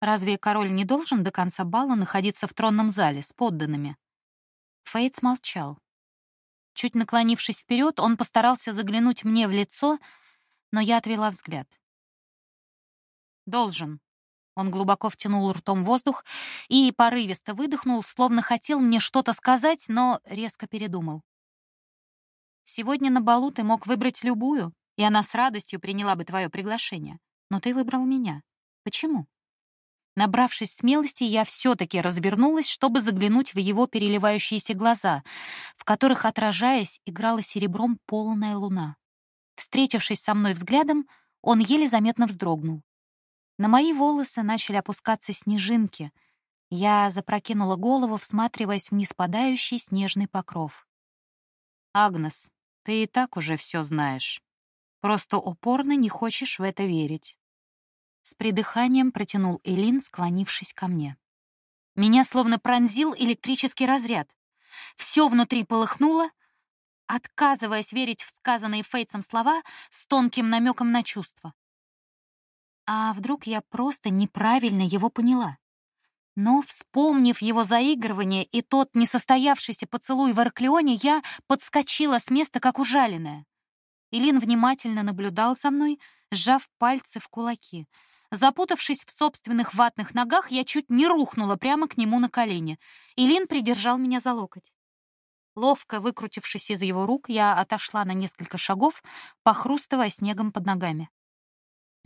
Разве король не должен до конца бала находиться в тронном зале с подданными? Фейтс молчал. Чуть наклонившись вперед, он постарался заглянуть мне в лицо, но я отвела взгляд. «Должен». Он глубоко втянул ртом воздух и порывисто выдохнул, словно хотел мне что-то сказать, но резко передумал. Сегодня на балу ты мог выбрать любую, и она с радостью приняла бы твое приглашение. Но ты выбрал меня. Почему? Набравшись смелости, я все-таки развернулась, чтобы заглянуть в его переливающиеся глаза, в которых, отражаясь, играла серебром полная луна. Встретившись со мной взглядом, он еле заметно вздрогнул. На мои волосы начали опускаться снежинки. Я запрокинула голову, всматриваясь в неспадающий снежный покров. «Агнес, ты и так уже все знаешь. Просто упорно не хочешь в это верить». С придыханием протянул Элин, склонившись ко мне. Меня словно пронзил электрический разряд. Все внутри полыхнуло, отказываясь верить в сказанные Фейтсом слова с тонким намеком на чувства. А вдруг я просто неправильно его поняла? Но, вспомнив его заигрывание и тот несостоявшийся поцелуй в Арклеоне, я подскочила с места, как ужаленная. Илин внимательно наблюдал за мной, сжав пальцы в кулаки. Запутавшись в собственных ватных ногах, я чуть не рухнула прямо к нему на колени. Илин придержал меня за локоть. Ловко выкрутившись из его рук, я отошла на несколько шагов, похрустывая снегом под ногами.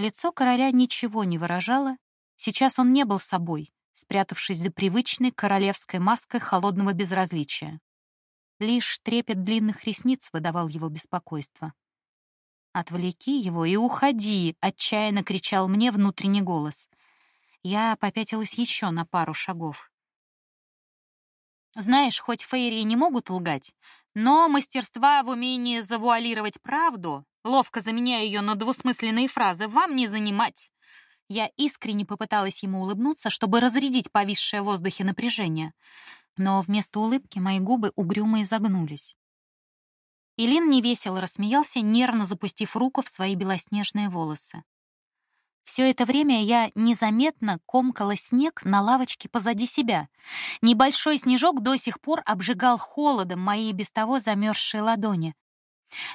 Лицо короля ничего не выражало. Сейчас он не был собой, спрятавшись за привычной королевской маской холодного безразличия. Лишь трепет длинных ресниц выдавал его беспокойство. «Отвлеки его и уходи!» — отчаянно кричал мне внутренний голос. Я попятилась еще на пару шагов. Знаешь, хоть фейри не могут лгать, но мастерства в умении завуалировать правду ловко заменяя ее на двусмысленные фразы, «вам не занимать». Я искренне попыталась ему улыбнуться, чтобы разрядить повисшее в воздухе напряжение. Но вместо улыбки мои губы угрюмо изогнулись. Илин невесело рассмеялся, нервно запустив руку в свои белоснежные волосы. Все это время я незаметно комкала снег на лавочке позади себя. Небольшой снежок до сих пор обжигал холодом мои без того замерзшие ладони.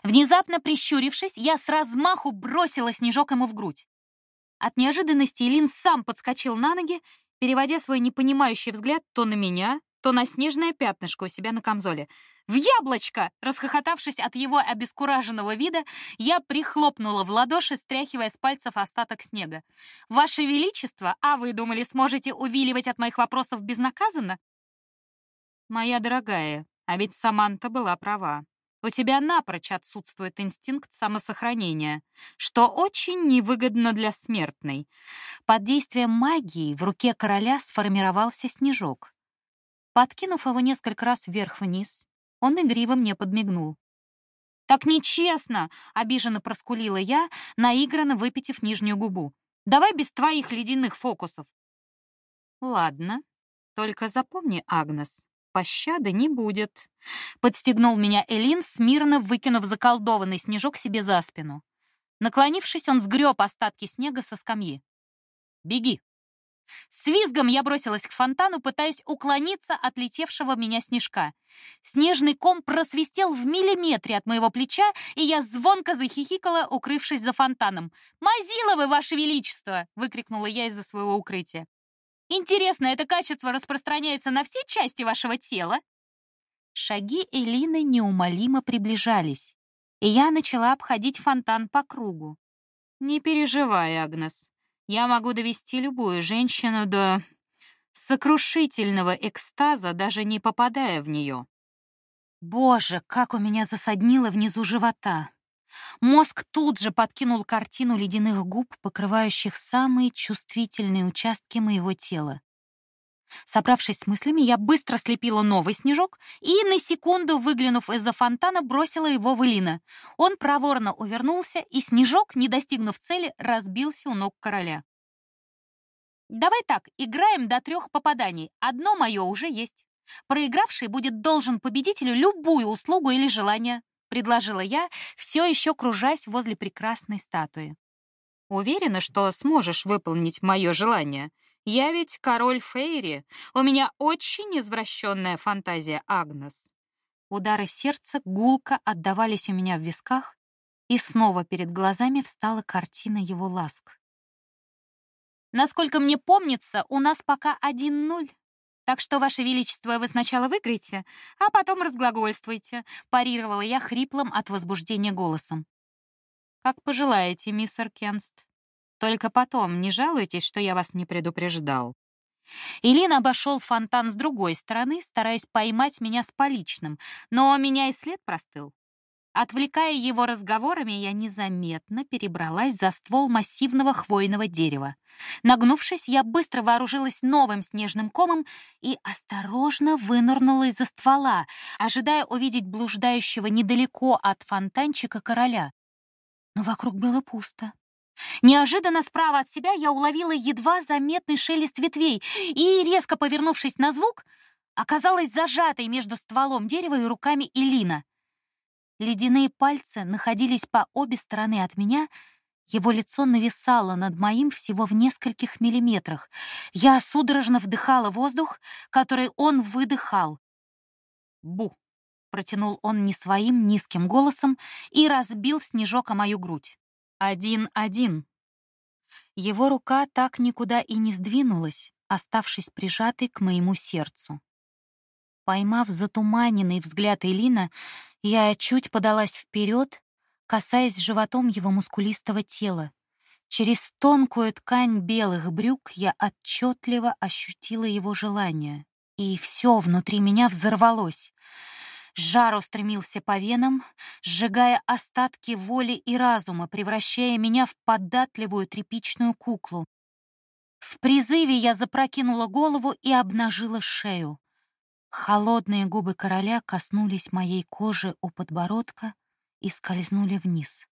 Внезапно прищурившись, я с размаху бросила снежок ему в грудь. От неожиданности Илин сам подскочил на ноги, переводя свой непонимающий взгляд то на меня, то на снежное пятнышко у себя на камзоле. «В яблочко!» Расхохотавшись от его обескураженного вида, я прихлопнула в ладоши, стряхивая с пальцев остаток снега. «Ваше Величество, а вы думали, сможете увиливать от моих вопросов безнаказанно?» «Моя дорогая, а ведь Саманта была права. У тебя напрочь отсутствует инстинкт самосохранения, что очень невыгодно для смертной. Под действием магии в руке короля сформировался снежок. Подкинув его несколько раз вверх-вниз, он игриво мне подмигнул. «Так нечестно!» — обиженно проскулила я, наигранно выпитив нижнюю губу. «Давай без твоих ледяных фокусов!» «Ладно, только запомни, Агнес, пощады не будет. Подстегнул меня Элин, смирно выкинув заколдованный снежок себе за спину. Наклонившись, он сгреб остатки снега со скамьи. «Беги!» С визгом я бросилась к фонтану, пытаясь уклониться от летевшего меня снежка. Снежный ком просвистел в миллиметре от моего плеча, и я звонко захихикала, укрывшись за фонтаном. «Мазиловы, Ваше Величество!» — выкрикнула я из-за своего укрытия. Интересно, это качество распространяется на все части вашего тела? Шаги Элины неумолимо приближались, и я начала обходить фонтан по кругу. Не переживай, Агнес. Я могу довести любую женщину до сокрушительного экстаза, даже не попадая в нее. Боже, как у меня засаднило внизу живота. Мозг тут же подкинул картину ледяных губ, покрывающих самые чувствительные участки моего тела. Собравшись с мыслями, я быстро слепила новый снежок и, на секунду выглянув из-за фонтана, бросила его в Элина. Он проворно увернулся, и снежок, не достигнув цели, разбился у ног короля. «Давай так, играем до трех попаданий. Одно мое уже есть». Проигравший будет должен победителю любую услугу или желание, предложила я, все еще кружась возле прекрасной статуи. Уверена, что сможешь выполнить мое желание. Я ведь король Фейри. У меня очень извращенная фантазия, Агнес. Удары сердца гулко отдавались у меня в висках, и снова перед глазами встала картина его ласк. Насколько мне помнится, у нас пока один нуль. Так что, Ваше Величество, вы сначала выиграете, а потом разглагольствуйте», — парировала я хриплым от возбуждения голосом. «Как пожелаете, мисс Аркенст. Только потом не жалуйтесь, что я вас не предупреждал». Илин обошел фонтан с другой стороны, стараясь поймать меня с поличным, но меня и след простыл. Отвлекая его разговорами, я незаметно перебралась за ствол массивного хвойного дерева. Нагнувшись, я быстро вооружилась новым снежным комом и осторожно вынырнула из-за ствола, ожидая увидеть блуждающего недалеко от фонтанчика короля. Но вокруг было пусто. Неожиданно справа от себя я уловила едва заметный шелест ветвей и, резко повернувшись на звук, оказалась зажатой между стволом дерева и руками Илина — Ледяные пальцы находились по обе стороны от меня, его лицо нависало над моим всего в нескольких миллиметрах. Я судорожно вдыхала воздух, который он выдыхал. «Бу!» — протянул он не своим низким голосом и разбил снежок о мою грудь. «Один-один». Его рука так никуда и не сдвинулась, оставшись прижатой к моему сердцу. Поймав затуманенный взгляд Элина, я чуть подалась вперед, касаясь животом его мускулистого тела. Через тонкую ткань белых брюк я отчетливо ощутила его желание, и все внутри меня взорвалось. Жар устремился по венам, сжигая остатки воли и разума, превращая меня в податливую тряпичную куклу. В призыве я запрокинула голову и обнажила шею. Холодные губы короля коснулись моей кожи у подбородка и скользнули вниз.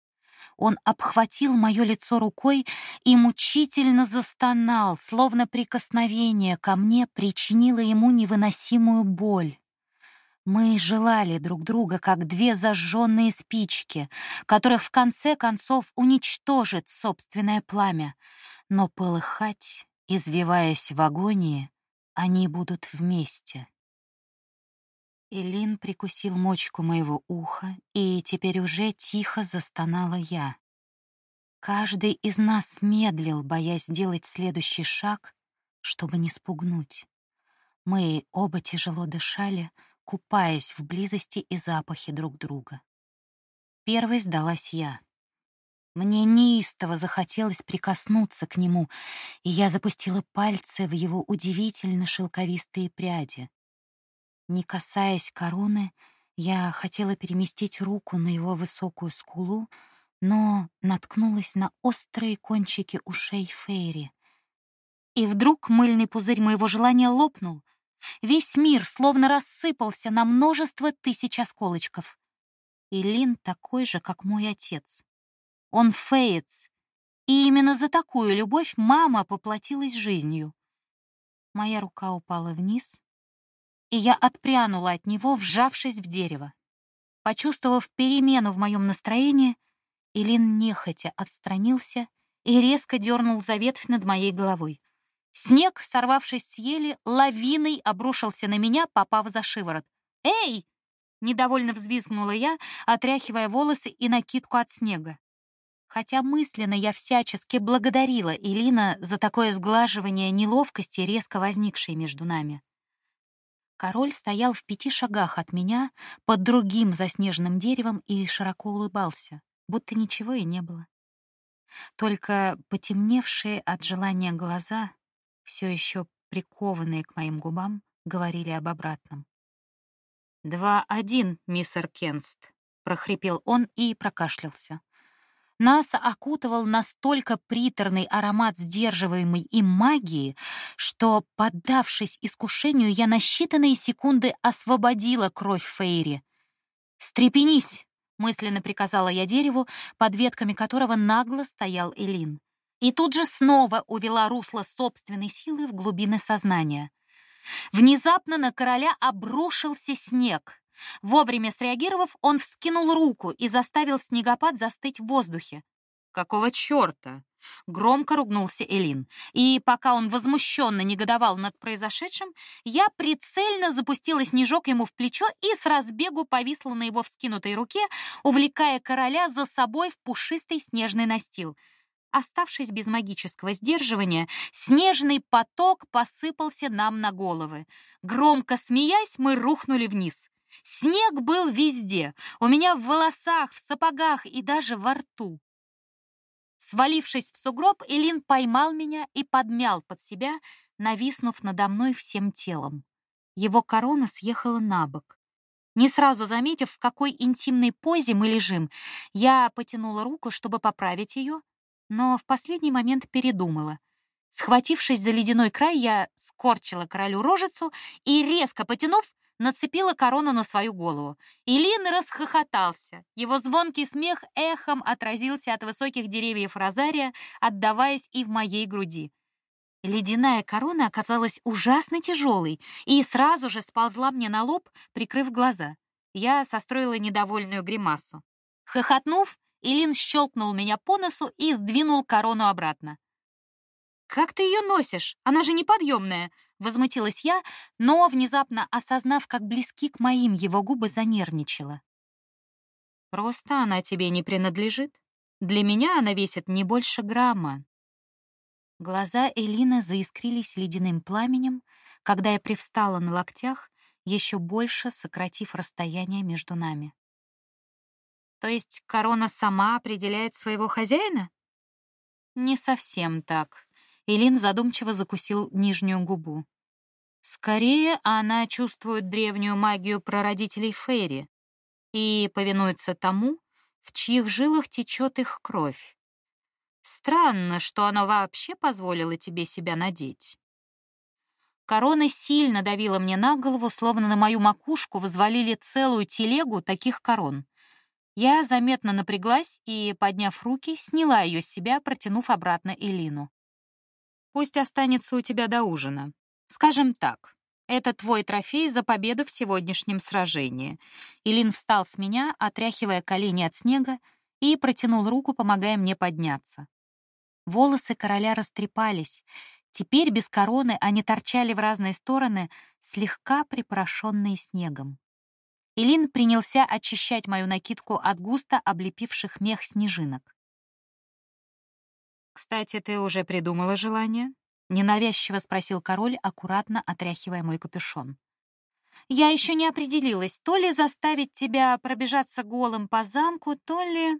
Он обхватил мое лицо рукой и мучительно застонал, словно прикосновение ко мне причинило ему невыносимую боль. Мы желали друг друга, как две зажженные спички, которых в конце концов уничтожит собственное пламя, но полыхать, извиваясь в агонии, они будут вместе. Элин прикусил мочку моего уха, и теперь уже тихо застонала я. Каждый из нас медлил, боясь сделать следующий шаг, чтобы не спугнуть. Мы оба тяжело дышали, купаясь в близости и запахе друг друга. Первой сдалась я. Мне неистово захотелось прикоснуться к нему, и я запустила пальцы в его удивительно шелковистые пряди. Не касаясь короны, я хотела переместить руку на его высокую скулу, но наткнулась на острые кончики ушей Фейри. И вдруг мыльный пузырь моего желания лопнул. Весь мир словно рассыпался на множество тысяч осколочков. И Лин такой же, как мой отец. Он феец, и именно за такую любовь мама поплатилась жизнью. Моя рука упала вниз, и я отпрянула от него, вжавшись в дерево. Почувствовав перемену в моем настроении, Илин нехотя отстранился и резко дернул за ветвь над моей головой. Снег, сорвавшись с ели, лавиной обрушился на меня, попав за шиворот. «Эй!» — недовольно взвизгнула я, отряхивая волосы и накидку от снега. Хотя мысленно я всячески благодарила Илина за такое сглаживание неловкости, резко возникшей между нами. Король стоял в пяти шагах от меня, под другим заснеженным деревом и широко улыбался, будто ничего и не было. Только потемневшие от желания глаза, все еще прикованные к моим губам, говорили об обратном. «Два-один, мистер Кенст», — прохрипел он и прокашлялся. Нас окутывал настолько приторный аромат сдерживаемой им магии, что, поддавшись искушению, я на считанные секунды освободила кровь Фейри. «Стрепенись!» — мысленно приказала я дереву, под ветками которого нагло стоял Элин. И тут же снова увела русло собственной силы в глубины сознания. Внезапно на короля обрушился снег. Вовремя среагировав, он вскинул руку и заставил снегопад застыть в воздухе. «Какого черта?» — громко ругнулся Элин. И пока он возмущенно негодовал над произошедшим, я прицельно запустила снежок ему в плечо и с разбегу повисла на его вскинутой руке, увлекая короля за собой в пушистый снежный настил. Оставшись без магического сдерживания, снежный поток посыпался нам на головы. Громко смеясь, мы рухнули вниз. Снег был везде, у меня в волосах, в сапогах и даже во рту. Свалившись в сугроб, Элин поймал меня и подмял под себя, нависнув надо мной всем телом. Его корона съехала на бок. Не сразу заметив, в какой интимной позе мы лежим, я потянула руку, чтобы поправить ее, но в последний момент передумала. Схватившись за ледяной край, я скорчила королю рожицу и, резко потянув, нацепила корону на свою голову. Илин расхохотался. Его звонкий смех эхом отразился от высоких деревьев розария, отдаваясь и в моей груди. Ледяная корона оказалась ужасно тяжелой и сразу же сползла мне на лоб, прикрыв глаза. Я состроила недовольную гримасу. Хохотнув, Илин щелкнул меня по носу и сдвинул корону обратно. «Как ты ее носишь? Она же неподъемная!» Возмутилась я, но, внезапно осознав, как близки к моим его губы, занервничала. «Просто она тебе не принадлежит. Для меня она весит не больше грамма». Глаза Элины заискрились ледяным пламенем, когда я привстала на локтях, еще больше сократив расстояние между нами. То есть корона сама определяет своего хозяина? Не совсем так. Илин задумчиво закусил нижнюю губу. Скорее, она чувствует древнюю магию прародителей Фейри и повинуется тому, в чьих жилах течет их кровь. Странно, что она вообще позволила тебе себя надеть. Корона сильно давила мне на голову, словно на мою макушку возвалили целую телегу таких корон. Я заметно напряглась и, подняв руки, сняла ее с себя, протянув обратно Элину. Пусть останется у тебя до ужина. Скажем так, это твой трофей за победу в сегодняшнем сражении. Илин встал с меня, отряхивая колени от снега, и протянул руку, помогая мне подняться. Волосы короля растрепались. Теперь без короны они торчали в разные стороны, слегка припорошенные снегом. Илин принялся очищать мою накидку от густо облепивших мех снежинок. «Кстати, ты уже придумала желание?» — ненавязчиво спросил король, аккуратно отряхивая мой капюшон. «Я еще не определилась, то ли заставить тебя пробежаться голым по замку, то ли...»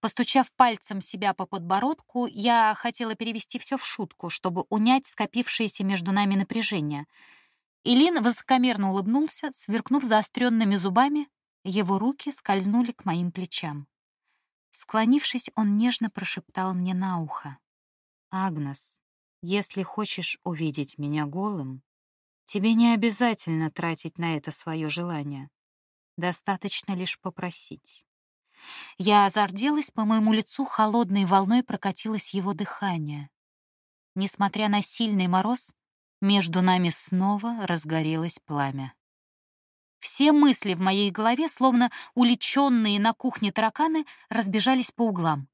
Постучав пальцем себя по подбородку, я хотела перевести все в шутку, чтобы унять скопившееся между нами напряжение. Илин высокомерно улыбнулся, сверкнув заостренными зубами, его руки скользнули к моим плечам. Склонившись, он нежно прошептал мне на ухо. «Агнес, если хочешь увидеть меня голым, тебе не обязательно тратить на это свое желание. Достаточно лишь попросить». Я зарделась, по моему лицу холодной волной прокатилось его дыхание. Несмотря на сильный мороз, между нами снова разгорелось пламя. Все мысли в моей голове, словно уличенные на кухне тараканы, разбежались по углам.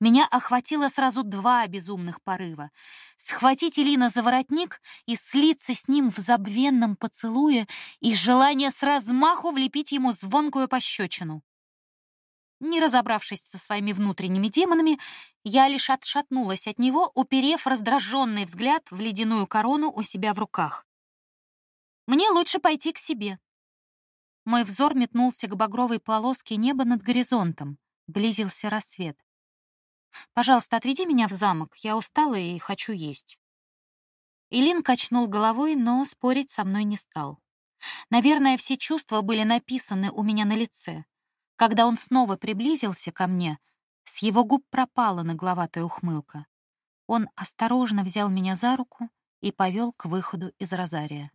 Меня охватило сразу два безумных порыва. Схватить Илина за воротник и слиться с ним в забвенном поцелуе и желание с размаху влепить ему звонкую пощечину. Не разобравшись со своими внутренними демонами, я лишь отшатнулась от него, уперев раздраженный взгляд в ледяную корону у себя в руках. «Мне лучше пойти к себе», мой взор метнулся к багровой полоске неба над горизонтом. Близился рассвет. «Пожалуйста, отведи меня в замок. Я устала и хочу есть». Илин качнул головой, но спорить со мной не стал. Наверное, все чувства были написаны у меня на лице. Когда он снова приблизился ко мне, с его губ пропала нагловатая ухмылка. Он осторожно взял меня за руку и повел к выходу из розария.